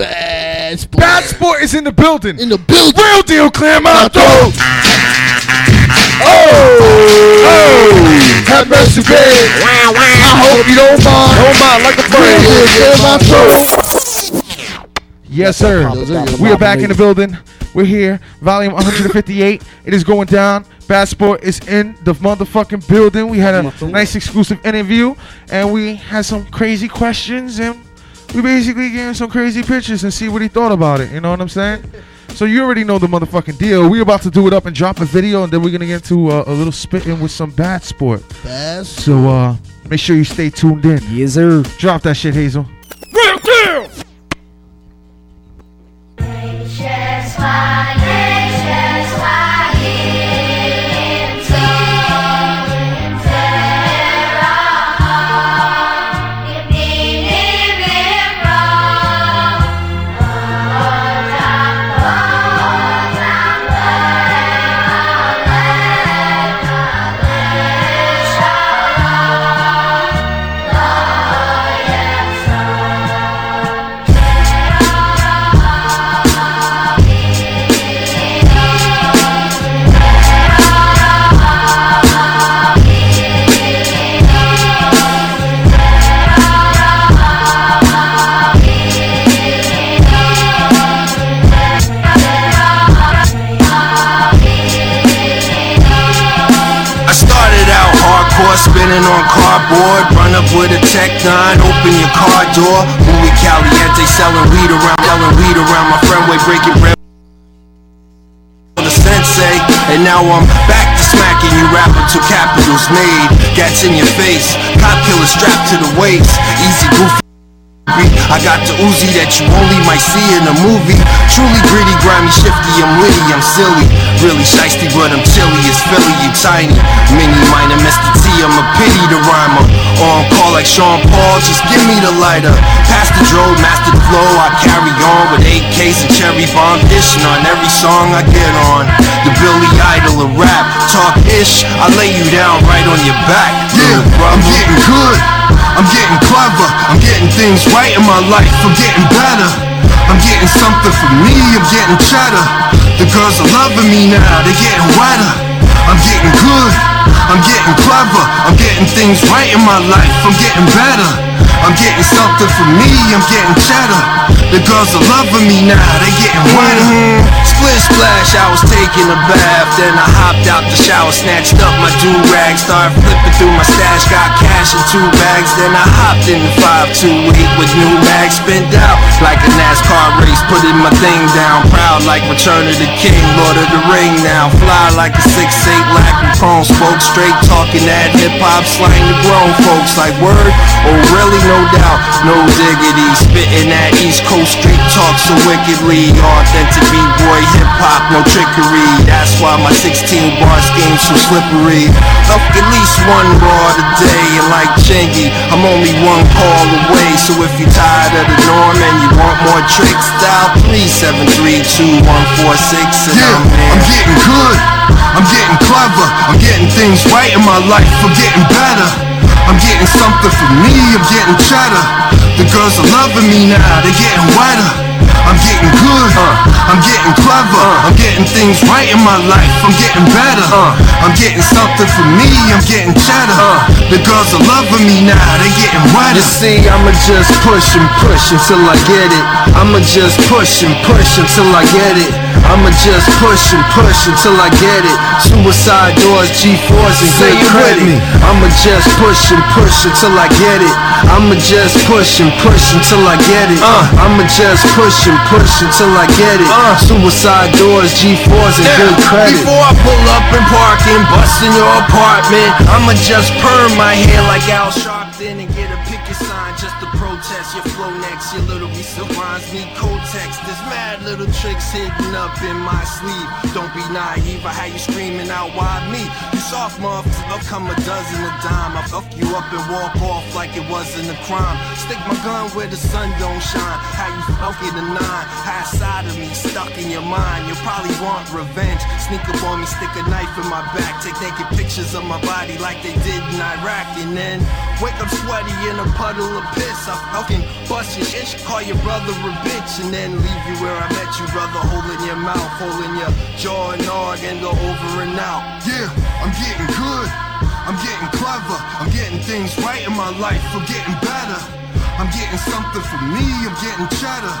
Bad sport in the mother. Bad sport. Is in the building. In the building. Real deal, throat. Oh, oh, have mercy, babe. I hope you don't mind. Don't mind like a bird. Real deal. Yes, sir. We are back in the building. We're here, volume 158. It is going down. Bad Sport is in the motherfucking building. We had a nice exclusive interview, and we had some crazy questions, and we basically gave him some crazy pictures and see what he thought about it. You know what I'm saying? So you already know the motherfucking deal. We about to do it up and drop a video, and then we're gonna get into uh, a little spitting with some bad sport. Bass. So uh, make sure you stay tuned in. Yes, sir. Drop that shit, Hazel. I 9, open your car door. Muy caliente, selling weed around, selling weed around. My friend way breaking bread. The sensei, and now I'm back to smacking you rapper till capitals made. Gats in your face, cop killer strapped to the waist. Easy goofy. I got the Uzi that you only might see in a movie. Truly gritty, grimy, shifty, I'm witty, I'm silly. Really shiesty, but I'm chilly as Philly, you tiny. Mini minor, Mr. T, I'm a pity the rhymer. On call like Sean Paul, just give me the lighter. Pass the dro, master the flow, I carry on with AKs and cherry bomb dishing on every song I get on. The Billy Idol of rap, talk ish, I lay you down right on your back. Yeah, I'm getting good. I'm getting clever, I'm getting things right in my life, I'm getting better. I'm getting something for me, I'm getting cheddar. The girls are loving me now, they're getting wetter. I'm getting good, I'm getting clever, I'm getting things right in my life, I'm getting better. I'm getting something for me, I'm getting cheddar. The girls are loving me now, they getting wetter. Mm-hmm. Split splash, I was taking a bath. Then I hopped out the shower, snatched up my do rag, started flipping through my stash, got cash in two bags. Then I hopped in the 528 with new mags, spent out like a NASCAR race, putting my thing down. Proud like Return of the King, Lord of the Ring now. Fly like a 6'8 lack prone, spoke straight, talking that hip hop slang to grown folks like word. or really? No doubt, no diggity. Spitting that East Coast street talk so wickedly. Authentic B-boy hip hop, no trickery. That's why my 16 bar scheme so slippery. Up at least one raw today, and like Chingy, I'm only one call away. So if you're tired of the norm and you want more tricks, dial 3732 146 and Yeah, I'm. I'm getting good. I'm getting clever. I'm getting things right in my life. I'm getting better. I'm getting something for me. I'm getting cheddar. The girls are loving me now. They're getting wetter. I'm getting good. Uh, I'm getting clever. Uh. I'm getting things right in my life. I'm getting better. Uh. I'm getting something for me. I'm getting cheddar. The girls are loving me now. They're getting wetter. You see, I'ma just push and push until I get it. I'ma just push and push until I get it. I'ma just push and push until I get it. Suicide doors, G4s, and Say good credit. me. I'ma just push and push until I get it. I'ma just push and push until I get it. Uh. I'ma just push and push until I get it. Uh. Suicide doors, G4s, and good credit. Before I pull up and park and bust in your apartment, I'ma just perm my hair like Al Sharpton and get a picket sign just to protest your flow next. Your little me reminds me Kotex. There's mad little tricks hidden up in my sleeve. Don't be naive, I had you screaming out, why me? You soft motherfuckers, Come a dozen a dime. I fuck you up and walk off like it wasn't a crime. Stick my gun where the sun don't shine. How you fucking a nine? Half side of me stuck in your mind. You'll probably want revenge. Sneak up on me, stick a knife in my back. Take naked pictures of my body like they did in Iraq. And then wake up sweaty in a puddle of piss. I fucking bust your itch, call your brother a bitch. And then leave you where I met you, brother. Holding your mouth, holding your jaw and all, and go over and out. Yeah, I'm getting good. I'm getting clever. I'm getting things right in my life. I'm getting better. I'm getting something for me. I'm getting cheddar.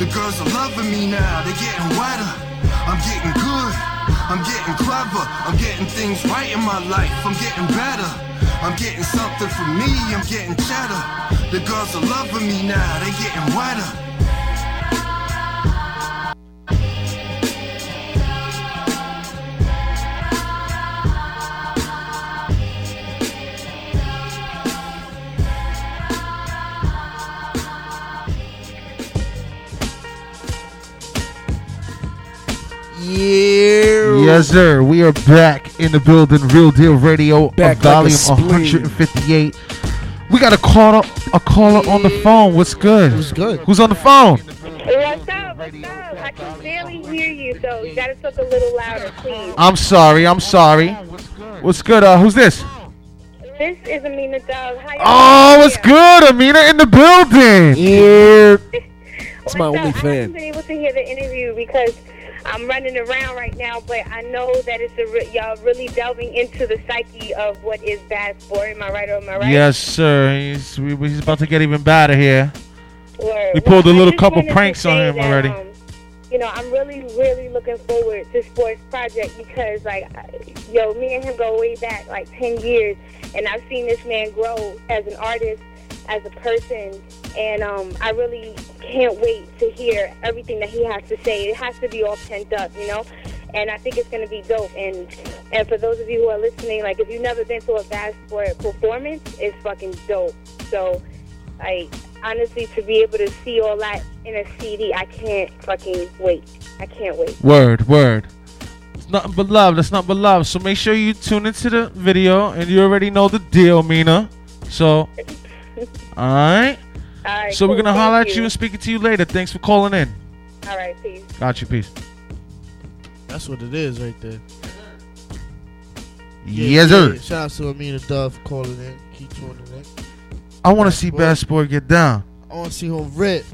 The girls are loving me now. They're getting wetter. I'm getting good. I'm getting clever. I'm getting things right in my life. I'm getting better. I'm getting something for me, I'm getting cheddar. The girls are loving me now, they're getting wetter. Yes, sir. We are back in the building. Real Deal Radio, Back of volume like 158. We got a caller, a caller on the phone. What's good? Who's good? Who's on the phone? What's up? What's up? I can barely hear you, so you gotta talk a little louder, please. I'm sorry. I'm sorry. What's good? Uh, who's this? This is Amina Dove. How you Oh, doing? what's good? Amina in the building. Yeah. *laughs* What's my up? only I fan. haven't been able to hear the interview because I'm running around right now, but I know that it's a re- y'all really delving into the psyche of what is bad sport. Am I right or am I right? Yes, sir. He's we, he's about to get even better here. Word. We pulled a little couple pranks on him that, already. um, you know, I'm really, really looking forward to Sports Project because, like, yo, me and him go way back, like 10 years, and I've seen this man grow as an artist, as a person, and um, I really can't wait to hear everything that he has to say. It has to be all pent up, you know? And I think it's going to be dope. And and for those of you who are listening, like, if you've never been to a fast sport performance, it's fucking dope. So, like, honestly, to be able to see all that in a CD, I can't fucking wait. I can't wait. Word, word. It's nothing but love. That's nothing but love. So make sure you tune into the video, and you already know the deal, Mina. So, all right. All right. So we're gonna holler at you and speak to you later. Thanks for calling in. All right, peace. Got you. Peace. That's what it is right there. Yes, sir. Shout out to Amina Dove calling in. Keep tuning in. I want to see Bad Sport get down. I want to see him red.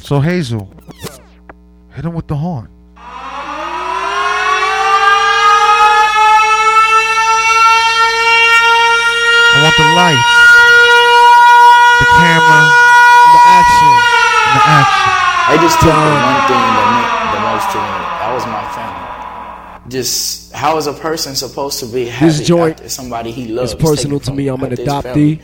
So Hazel, hit him with the horn. I want the lights, the camera, The action. the action. I just took the one thing that meant the most to me. That was my family. Just how is a person supposed to be happy This joint after somebody he loves? It's personal to me. I'm an adoptee. family?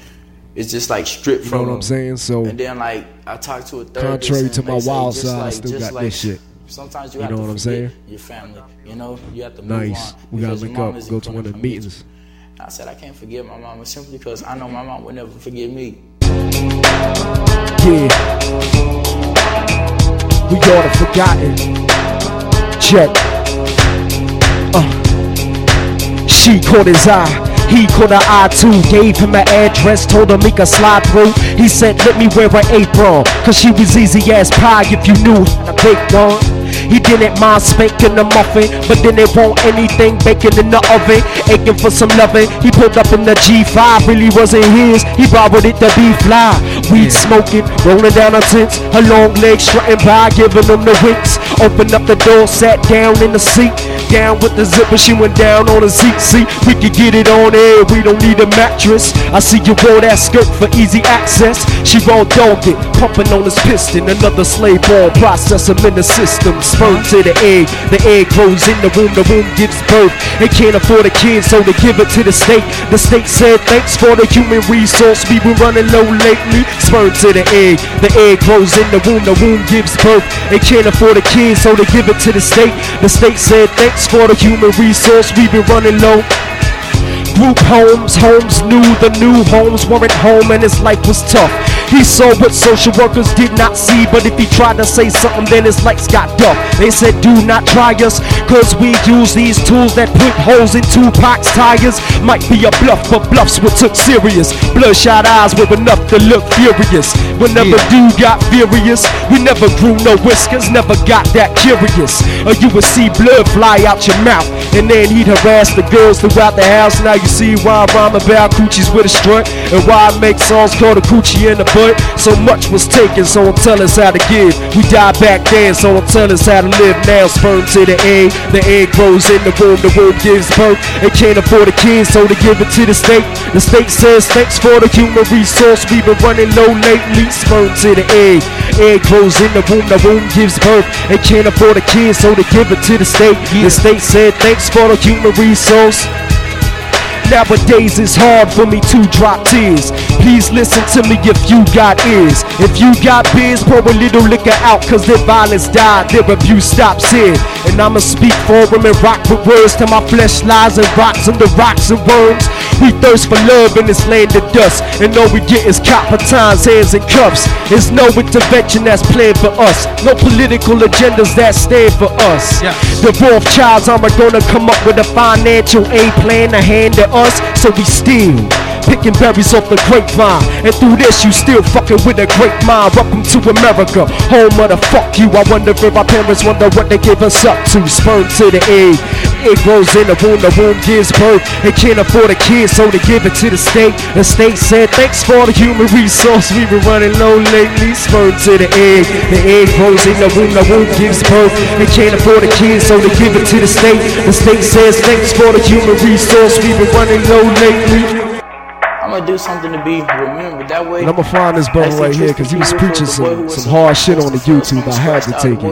It's just like stripped You know what I'm saying? So And then like I talked to a therapist. Contrary to my wild side, I still got like, this shit. Sometimes you, You have know to what I'm saying? Your family, you know, you have to move nice. on. We gotta link up, go to one of the meetings. I said I can't forgive my mama simply because I know my mom would never forgive me. Yeah. We it forgotten. Check. Uh. She caught his eye. He caught her eye too. Gave him an address, told him he could slide through. He said, Let me wear an apron. Cause she was easy as pie if you knew how to bake. He didn't mind spanking the muffin, but didn't want anything baking in the oven. Aching for some loving, he pulled up in the G5, really wasn't his. He borrowed it to be fly. Weed smoking, rolling down her tents. Her long legs strutting by, giving them the winks. Opened up the door, sat down in the seat. Down with the zipper, she went down on the seat. See, we could get it on air, we don't need a mattress. I see you wore that skirt for easy access. She raw dogged it, pumping on his piston. Another slave ball process him in the system. Sperm to the egg, the egg grows in the womb, the womb gives birth. They can't afford a kid, so they give it to the state. The state said, thanks for the human resource. We been running low lately. Sperm to the egg, the egg grows in the womb, the womb gives birth. They can't afford a kid, so they give it to the state. The state said, thanks for the human resource. we've been running low. Group homes, homes new, the new homes weren't home and his life was tough. He saw what social workers did not see, but if he tried to say something, then his lights got dull. They said, Do not try us, cause we use these tools that put holes in Tupac's tires. Might be a bluff, but bluffs were took serious. Bloodshot eyes were enough to look furious. Whenever dude got furious, we never grew no whiskers, never got that curious. Or you would see blood fly out your mouth, and then he'd harass the girls throughout the house. Now you see why I rhyme about coochies with a strut, and why I make songs called a coochie in the butt. So much was taken, so don't tell us how to give. We died back then, so don't tell us how to live now. Sperm to the egg, the egg grows in the womb, the womb gives birth. They can't afford a kid, so they give it to the state. The state says thanks for the human resource. We've been running low lately. Sperm to the egg, egg grows in the womb, the womb gives birth. They can't afford a kid, so they give it to the state. The state said thanks for the human resource. Nowadays it's hard for me to drop tears. Please listen to me if you got ears. If you got beers, pour a little liquor out, cause their violence died, their abuse stops here. And I'ma speak for them and rock with words till my flesh lies and rots under rocks and worms. We thirst for love in this land of dust, and all we get is copper times, hands and cuffs. There's no intervention that's planned for us, no political agendas that stand for us. Yeah. The Rothschilds aren't gonna come up with a financial aid plan to hand to us, so we steal. Picking berries off the grapevine, and through this you still fucking with a great mind. Welcome to America, home of the fuck you. I wonder if our parents wonder what they gave us up to. Sperm to the egg, it grows in the womb, the womb gives birth. They can't afford a kid, so they give it to the state. The state said, thanks for the human resource. We been running low lately. Sperm to the egg, the egg grows in the womb, the womb gives birth. They can't afford a kid, so they give it to the state. The state says, thanks for the human resource. We been running low lately. I'm gonna do something to be remembered. That way. And I'ma find this brother right here because he was preaching Keeler, the boy some- some hard shit on the YouTube. I had to take it, I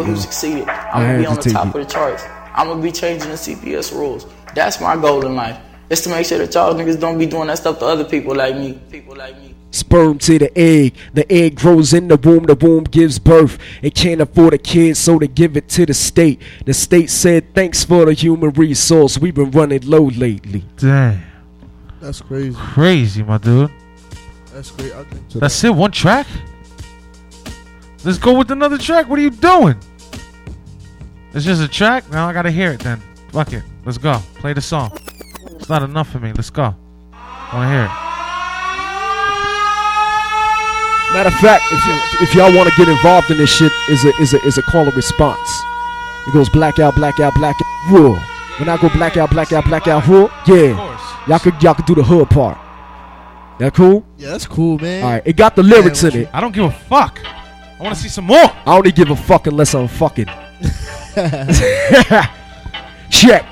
I'm gonna had to the take it. Of the charts. I'm gonna be changing the CPS rules. That's my goal in life. Is to make sure that y'all niggas don't be doing that stuff to other people like me. People like me. Sperm to the egg. The egg grows in the womb. The womb gives birth. It can't afford a kid, so they give it to the state. The state said, thanks for the human resource. We've been running low lately. Damn. That's crazy. Crazy, my dude. That's great. I think so. That's it. One track. Let's go with another track. What are you doing? It's just a track. Now I gotta hear it. Then fuck it. Let's go. Play the song. It's not enough for me. Let's go. I wanna hear it. Matter of fact, if, you, if y'all want to get involved in this shit, is a is a is a call and response. It goes blackout, blackout, blackout, whoa. When I go blackout, blackout, blackout, whoa, yeah. Y'all could y'all could do the hood part. That cool? Yeah, that's cool, man. All right, it got the lyrics Yeah, in it. I don't give a fuck. I want to see some more. I only give a fuck unless I'm fucking. *laughs* Check.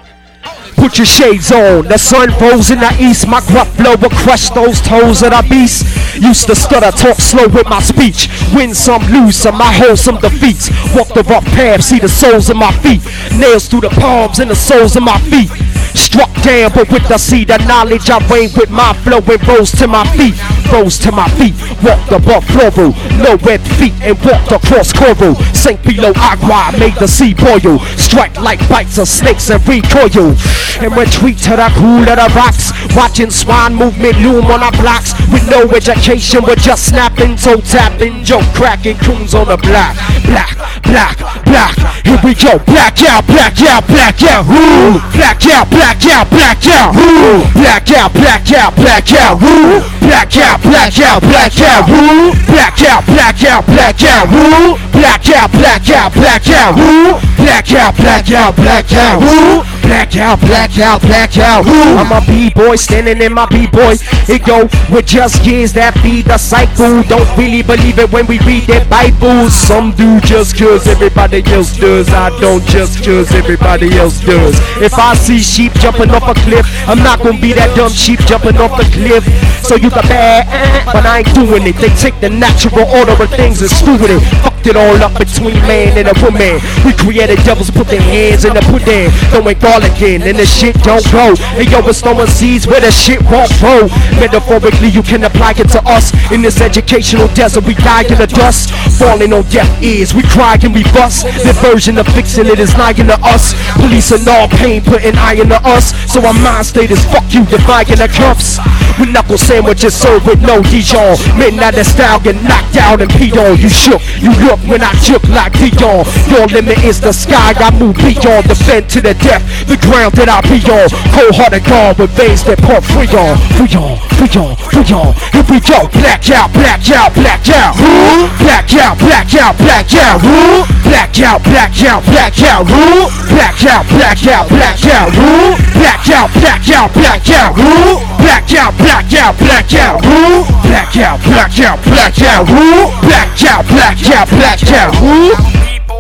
Put your shades on. The sun rose in the east. My gruff flow will crush those toes of the beast. Used to stutter, talk slow with my speech. Win some, lose some, I hold some defeats. Walk the rough path, see the soles of my feet. Nails through the palms and the soles of my feet. Struck down, but with the seed of knowledge, I reign with my flow and rose to my feet. Rose to my feet, walked above floral, no wet feet, and walked across coral. Sank below agua, made the sea boil. Strike like bites of snakes and recoil. And retreat to the cool of the rocks. Watching swine movement loom on our blocks. With no education, we're just snapping, toe tapping, joke cracking, coons on the block. Black, black, black. Here we go. Black out, black out, black out. Ooh. Black out, black out, black out. Ooh. Black out, black out, black out. Ooh. Black out, black out, black out. Ooh. Black out, black out, black out. Ooh. Black out, black out, black out. Ooh. Black out, black out, black out. Ooh. Black out, black out, black out. Ooh. I'm a b-boy standing in my b-boy. It go with just kids that feed the cycle. Don't really believe it when we read their Bible. Some do just cause everybody else does. I don't just cause everybody else does. If I see sheep jumping off a cliff, I'm not gonna be that dumb sheep jumping off the cliff. So you got bad, but I ain't doing it. They take the natural order of things and screw with it. Fucked it all up between man and a woman. We created devils, put their hands in the pudding. Throwing garlic in, and the shit don't go. And yo, it's throwing seeds where the shit won't grow. Metaphorically, you can apply it to us. In this educational desert, we die in the dust. Falling on deaf ears, we cry and we bust. The version of fixing it is lying to us. Police in all pain, putting iron to us. So our mind state is fuck you, defying the cuffs. With knuckle sandwiches served with no Dijon. Midnight that style get knocked out and peed on. You shook, you look when I shook like Dion. Your limit is the sky, I move beyond. Defend to the death, the ground that I be on. Cold hearted gone, with veins that pump free on, free on, free on, free on. Here we go, black out, black out, black out. Who? Black out, black out, black out. Who? Black out, black out, black out. Who? Black out, black out, black out. Who? Black out, black out, black out. Who? Black out, black out, black out. Who? Black out, black out, black out. Who? Black out, black out, black out.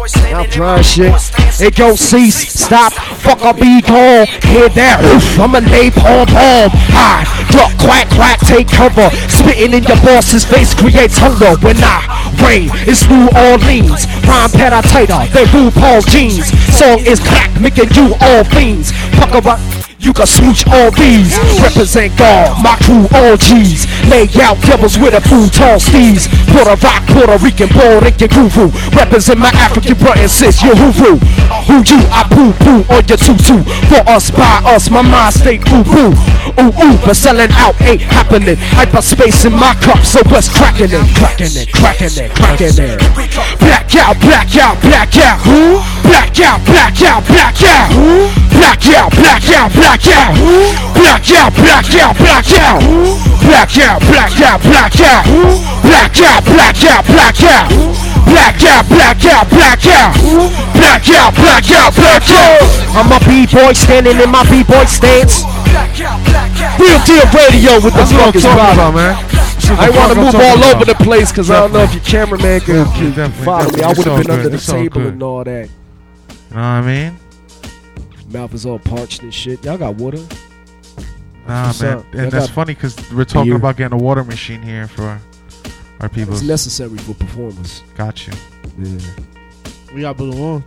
I'm trying shit. It don't cease, stop, fuck a be gone. Hear that? Oof, I'm a napalm bomb. Hide, duck, quack, quack, take cover. Spitting in your boss's face creates hunger. When I rain, it's New Orleans. Rhyme patter tighter than RuPaul's jeans. Song is crack, making you all fiends. Fuck about. You can smooch all these. Represent God, my crew, all G's. Lay out devils with a futon steez. Puerto Rock, Puerto Rican, Puerto Rican guru. Represent my African brother and sis, you hooroo. Who you, I poo poo on your tutu. For us, by us, my mind stay ooh ooh. Ooh ooh, but selling out ain't happening. Hyperspace in my cup, so what's cracking it? Cracking it, cracking it, cracking it. Black out, black out, black out. Who? Black out, black out, black out. Who? Black out, black out, black out. Black out, black out, black out. Black out, black out, black out. Black out, black out, black out. Black out, black out, black out. Black out, black out, black out. black out. I'm a b-boy standing in my b-boy stance. Real deal radio with the That's what I'm fuckers talking bottom. about, man. I want to I'm move talking all about. over the place because I don't know if your cameraman can, Yeah, can definitely, follow me. I definitely. would have It's been all under good. the It's all table good. and all that. You know what I mean? Mouth is all parched and shit. Y'all got water? Nah, What's man. up? And Y'all that's funny because we're talking beer? about getting a water machine here for our people. It's necessary for performers. Got you. Yeah. We got Blue Moon.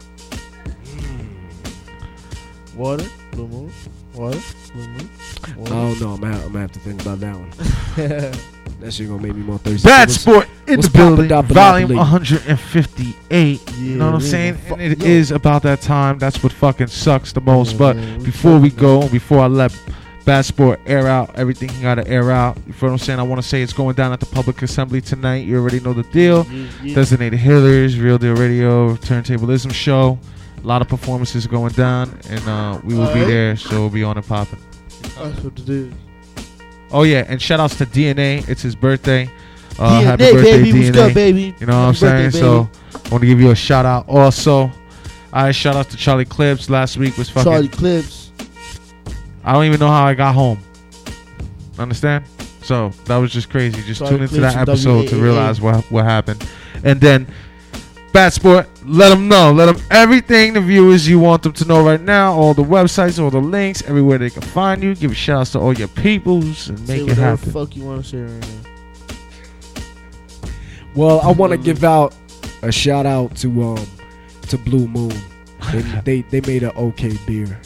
Hmm. Water, Blue Moon, water, Blue Moon. I don't know. I'm gonna, have, I'm gonna have to think about that one. *laughs* that shit gonna make me more thirsty. Bad What's- Sport in the building, volume doppin' 158. you know what I'm saying? And it yo. is about that time. That's what fucking sucks the most. Yeah, but man, before we go, before I let Bad Sport air out everything he got to air out, you feel what I'm saying? I want to say it's going down at the Public Assembly tonight. You already know the deal. Yeah, yeah. Designated Healers, Real Deal Radio, Turntablism Show. A lot of performances going down, and uh, we will be Alright. there, so we'll be on and popping. That's what it is. Oh yeah, and shout outs to DNA. It's his birthday. Uh, DNA, happy birthday, baby. What's DNA. baby? You know what I'm birthday, saying? So I want to give you a shout out. Also, I shout out to Charlie Clips. Last week was fucking. Charlie Clips. I don't even know how I got home. Understand? So that was just crazy. Just Charlie tune into Clips that episode to realize what what happened. And then, Bad Sport, let them know. Let them everything the viewers you want them to know right now. All the websites, all the links, everywhere they can find you. Give a shout outs to all your peoples and Say make it happen. the fuck you want to say right now. Well, I want to give out a shout out to um to Blue Moon. They *laughs* they, they made an okay beer.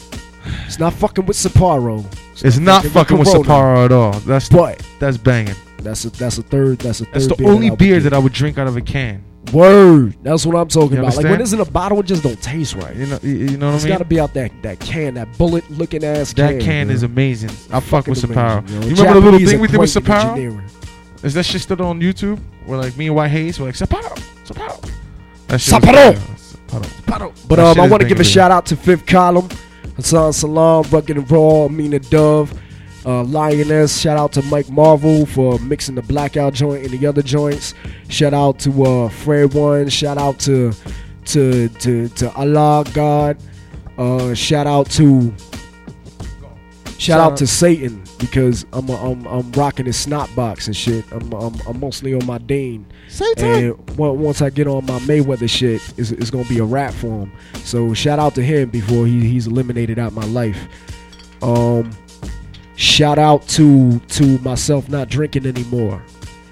It's not fucking with Sapporo. It's not fucking with Corona. Sapporo at all. That's But that's banging. that's a that's a third that's a third. That's the beer only that beer get. that I would drink out of a can. Word. That's what I'm talking about. Like when it's in a bottle, it just don't taste right. You know, you, you know what It's I mean? It's got to be out that that can, that bullet looking ass that can. is amazing. I fuck with Fucking Sapporo. amazing, yo. You remember the little thing we did with are Sapporo? Is that shit still on YouTube? Where like me and White Hayes were like. That shit Sapporo! Sapporo. But um, I want to give a shout out to Fifth Column, Hassan Salaam, Rugged and Raw, Mina Dove, uh, Lioness. Shout out to Mike Marvel for mixing the blackout joint and the other joints. Shout out to uh, Fred One. Shout out to to to to Allah God. Uh, shout out to shout, out, out- to Satan because I'm a, I'm I'm rocking his snot box and shit. I'm I'm, I'm mostly on my Dean. Satan. And once I get on my Mayweather shit, it's, it's gonna be a rap for him. So shout out to him before he, he's eliminated out my life. Um, shout out to to myself not drinking anymore.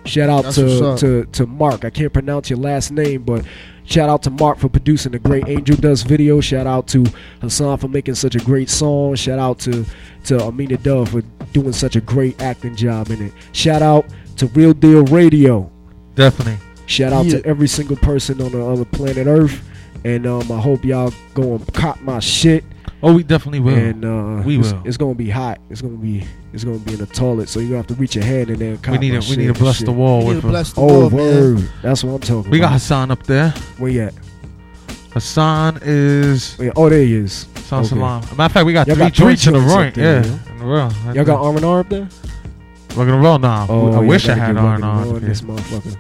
Shout out That's to, to to Mark. I can't pronounce your last name, but shout out to Mark for producing the great Angel Dust video. Shout out to Hassan for making such a great song. Shout out to to Amina Dove for doing such a great acting job in it. Shout out to Real Deal Radio. Definitely. Shout out Yeah. to every single person on the, on the planet Earth. And um, I hope y'all go and cop my shit. Oh, we definitely will. And uh, We it's, will. It's gonna be hot. It's gonna be it's gonna be in the toilet. So you're gonna have to reach your hand in there. And cop we need my to we need to and bless shit. the wall You with need to a- bless the Oh world, man. word! That's what I'm talking We got. Hassan up there. Where you at? Hassan is Wait, oh, there he is. Hassan Okay. Salaam. Matter of fact, we got Y'all three got three joints in a joints row. there, Yeah, yeah. in a row. Y'all got R and R up there? We're gonna roll now. Oh, I yeah, wish I had get R and R. This motherfucker.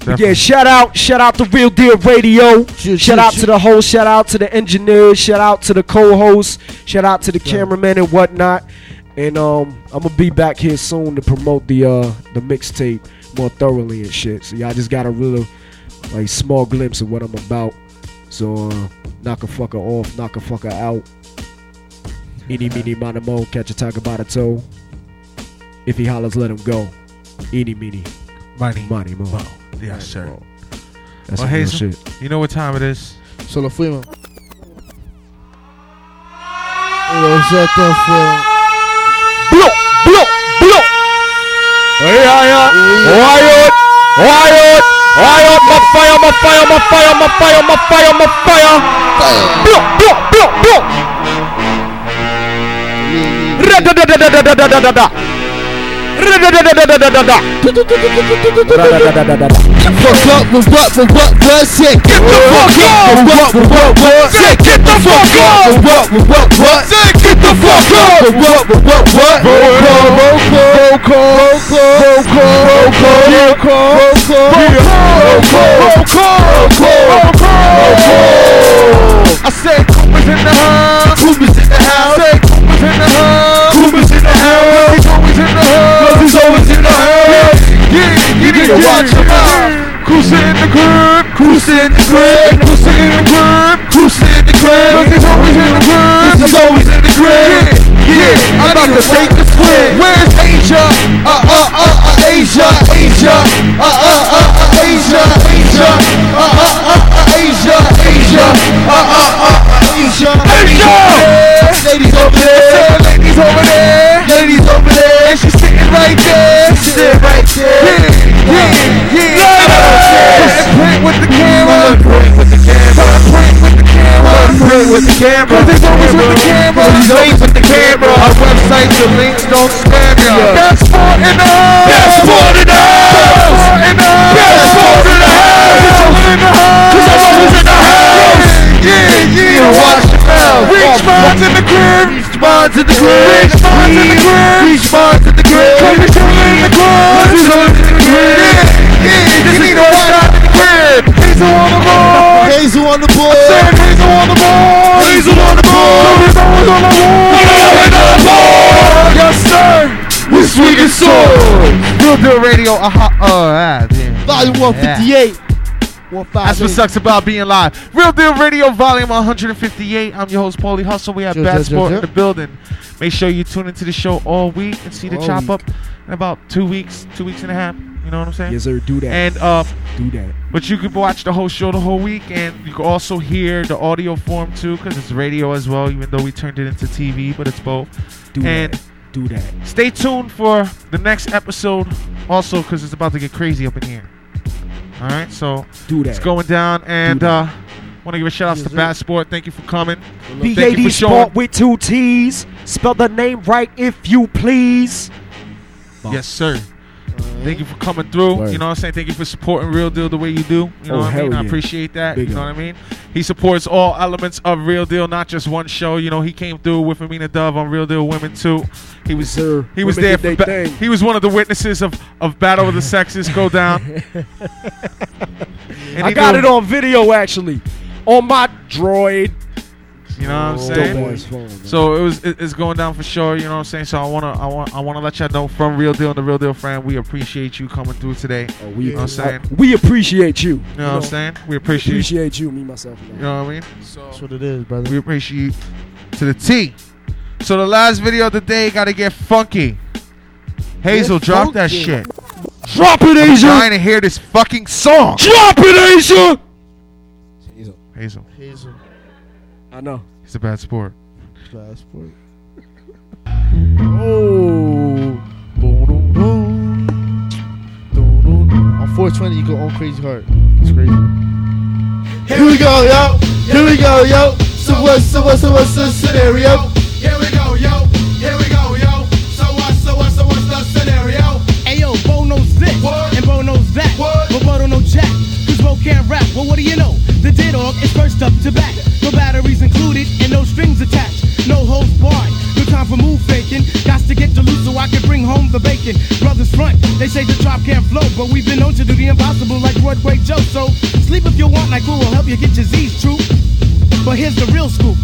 Definitely. yeah, shout out, shout out to Real Deal Radio. Shout out to the host, shout out to the engineers, shout out to the co-hosts, shout out to the cameraman and whatnot. And um, I'm gonna be back here soon to promote the uh the mixtape more thoroughly and shit. So y'all just got a real like small glimpse of what I'm about. So uh, knock a fucker off, knock a fucker out. Eeny *laughs* meeny miny mo, catch a tiger by the toe. If he hollers, let him go. Eeny meeny Money. miny mo. Yes, sir. That's Well, some real Hazel, shit. you know what time it is? Solo fuimos. Yo, shut the fuck. Blow, blow, blow. Yeah, yeah. Riot, riot, riot. My fire, my fire, my fire, my fire, my fire, my fire. Blow, blow, blow, blow. Ra-da-da-da-da-da-da-da-da. Ra-da-da-da-da-da-da-da. Ra-da-da-da-da-da-da. Fuck up with what, with what, what, shit. Get the fuck up! With what, with what, what. Get the fuck up! With what, with what, what. Say, get the fuck up! With what, with what, what. Vocal, vocal, vocal, vocal, I said Cooper's in the house. Cooper's in the house. I said Cooper's in the house. Cooper's in the house. He's always in the house. Need watch him out. Cruising in the crib. Cruising in the crib. Cruising in the crib. Cruising in the crib. Cause he's always in the crib. He's always in the crib. Yeah. I'm about to take the swim. Where's Asia? Uh, uh, uh, uh, Asia, Asia. Uh, uh, uh, uh, Asia, Asia. Uh, uh, uh, uh, Asia, Asia. Uh, uh, uh, uh, Asia. Asia. Ladies over there. Camera. Cause he's always with the camera. He's always with the camera. Our website, the links don't spam ya. That's sport in the house. That's sport in the house. That's sport in the house. That's sport in the house. He's always in the house. Cause I'm always in the house. Yeah, yeah. Watch your mouth. Reach bonds in the crib. Reach bonds in the crib. Reach bonds in the crib. Reach bonds in the crib. Cause he's always in the crib. He's always in the crib. Yeah, yeah. This is the one out in the crib. Hazel on the board. Hazel on the board. Hazel on the board. Hazel on the board. Cause he's always on the board. He's always on the board. Yes, sir. We swinging swords. Real Deal Radio. Uh-huh. Oh, ah, damn. Volume 158. One five That's what sucks about being live. Real Deal Radio, volume 158. I'm your host, Paulie Hustle. We have Sure, Bad sure, Sport sure, in the building. Make sure you tune into the show all week and see the All chop week. up in about two weeks, two weeks and a half. You know what I'm saying? Yes, sir. Do that. And uh, do that. but you can watch the whole show the whole week, and you can also hear the audio form too, because it's radio as well. Even though we turned it into TV, but it's both. Do and that. Do that. Stay tuned for the next episode, also because it's about to get crazy up in here. All right, so Do that. it's going down, and Do uh, that. want to give a shout out Yes, to. Bad Sport. Thank you for coming. B-A-D for. Sport with two T's. Spell the name right if you please. Yes, sir. Mm-hmm. Thank you for coming through. Word. You know what I'm saying? Thank you for supporting Real Deal the way you do. You oh, know Oh, what I mean? I appreciate that. Big you know up. what I mean? He supports all elements of Real Deal, not just one show. You know, he came through with Amina Dove on Real Deal Women too. He was sir. he was Women there for ba- he was one of the witnesses of, of Battle of the *laughs* Sexes go down. *laughs* I got it on video actually. On my droid. You know what I'm saying? ass phone, man. So it was it- it's going down for sure. You know what I'm saying? So I wanna I want I wanna let y'all know from Real Deal and the Real Deal friend, we appreciate you coming through today. Oh, we, You know what I'm saying? we appreciate you. You know what I'm saying? We appreciate Appreciate you, me myself. and You know what I mean? So That's what it is, brother. we appreciate you to the T. So the last video of the day gotta get funky. Hazel, Get drop that shit. Drop it, Asia. I'm trying to hear this fucking song. Drop it, Asia. Hazel. Hazel, Hazel. I know. he's a bad sport. Passport. Oh. On 420, you go on Crazy Heart. It's crazy. Here we go, yo. Here we go, yo. So what? So what? So what's the scenario? Here we go, yo. Here we go, yo. So what? So what? So what's the scenario? Ayo, Bo knows this, What? and Bo knows that, What? but Bo don't know jack, cause Bo can't rap. Well, what do you know? The dead dog is first up to bat. No batteries included, and no strings attached. No holds barred. No time for move faking. Got to get to loose so I can bring home the bacon. Brothers front, they say the drop can't flow, but we've been known to do the impossible like Broadway Joe. So sleep if you want, like who will help you get your Z's true. But here's the real scoop.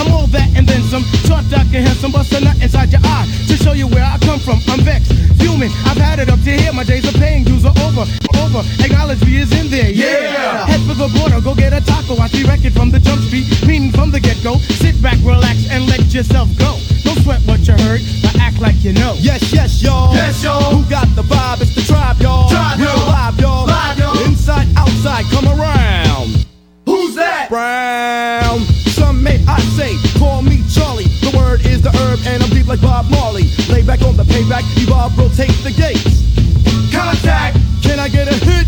I'm all that and then some. Taught Dr. Handsome, bust a nut inside your eye to show you where I come from. I'm vexed, fuming. I've had it up to here. My days of paying dues are over. Over. Acknowledge me is in there. Yeah. Head for the border, go get a taco. I see record from the jump street, meaning from the get go. Sit back, relax, and let yourself go. Don't sweat what you heard, but act like you know. Yes, yes, y'all. Yes, y'all. Who got the vibe? It's the tribe, y'all. Tribe, y'all. live, y'all. Live, y'all. Inside, outside, come around. Who's that? Brown. Some may I insane. Call me Charlie. The word is the herb, and I'm deep like Bob Marley. Lay back on the payback, evolve, rotate the gates. Contact. Can I get a hit?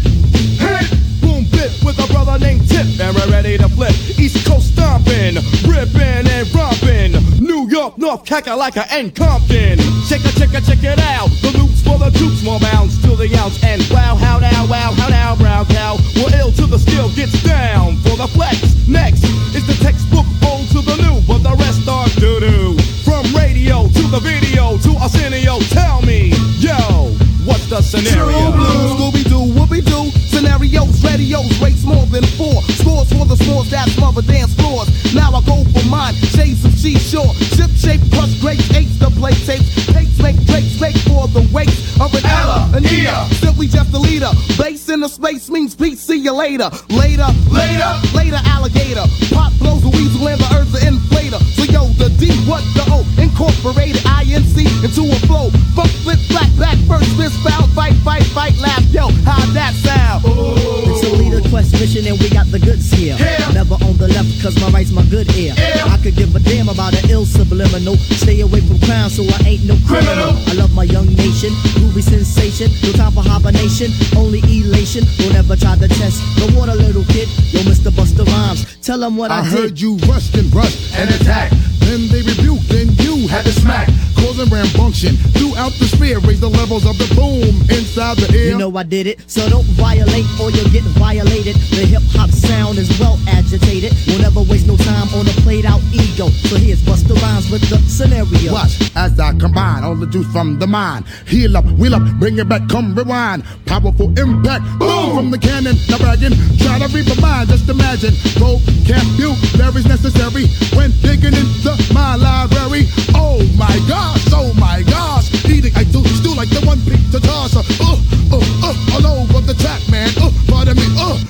Hit. Boom bit with a brother named Tip, and we're ready to flip. East Coast stomping, ripping and romping. York, North, Kakalaka, and Compton. Check it, check it, check it out. The loops for the troops, more bounds to the ounce. And wow, how now, wow, how now, brown cow. We're ill to the skill, gets down for the flex. Next is the textbook old to the new, but the rest are doo doo. From radio to the video to Arsenio, tell me, yo, what's the scenario? True blue, Scooby Doo, Whoopi Doo. Scenarios, radios, rates more than four. Scores for the scores that smother dance floors. Now I go for mine, shades of seashore. Ship shape, crush grapes, eights to play tapes. Takes make make for the weight of an Ella, an Ea. Simply just a leader. Base in the space means peace, see you later. Later, later, later, alligator. Pop blows a weasel and the earth's an inflator. So yo, the D, what the O, incorporated INC into a flow. Funk, flip, flat, back, first, fist, foul, fight, fight, fight, laugh. Yo, how that sound? It's a leader quest mission and we got the goods here. Never on the left cause my right's my good ear. I could give a damn about an ill subliminal. Stay away from crime so I ain't no criminal. I love my young nation, groovy sensation. No time for hibernation, only elation. Don't ever try to test the water, little kid. Yo, Mr. Busta Rhymes, tell them what I, I did. heard you rushed and rushed and attacked. Then they rebuked, then you had to smack. Causing rambunction throughout the sphere. Raise the levels of the boom inside the air. You know I did it, so don't violate or you'll get violated. The hip hop sound is well agitated. We'll never waste no time on a played out ego. So here's Busta Rhymes with the scenario. Watch as I combine all the juice from the mind. Heal up, wheel up, bring it back, come rewind. Powerful impact, boom from the cannon. Now bragging, try to reap a mind. Just imagine, vocabulary's necessary when digging into my library. Oh my gosh, oh my gosh, eating I do stew like the one picked to toss. Uh, uh, all over the track, man. Uh, pardon me,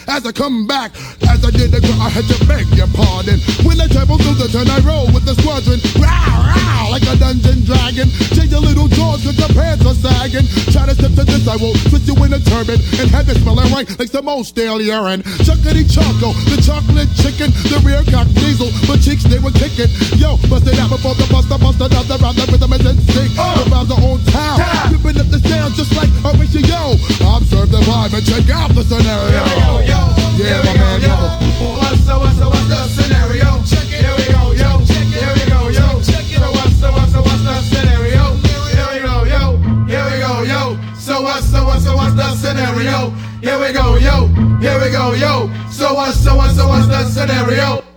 as I come back, as I did the girl, I had to beg your pardon. When I travel through the turn, I roll with the squadron. Row, row, like a dungeon dragon. Change your little jaws cause your pants are sagging. Try to step to this, I will put you in a turban and have it smelling right like some old stale urine. Chuckity choco, the chocolate chicken, the rear cock diesel, but cheeks they were kicking. Yo, bust it out before the buster, down the round the rhythm is in sync. Uh. The rhymes are on town, ripping up the sound just like a ratio. Observe the vibe and check out the scenario. Yeah, my yo. What's the, what's the, what's the scenario? Here we go, yo. Here we go, yo. So what's the, what's the, what's the scenario? Here we go, yo. Here we go, yo. So what's the, what's the, what's the scenario? Here we go, yo. Here we go, yo. So what's the, what's the, what's the scenario?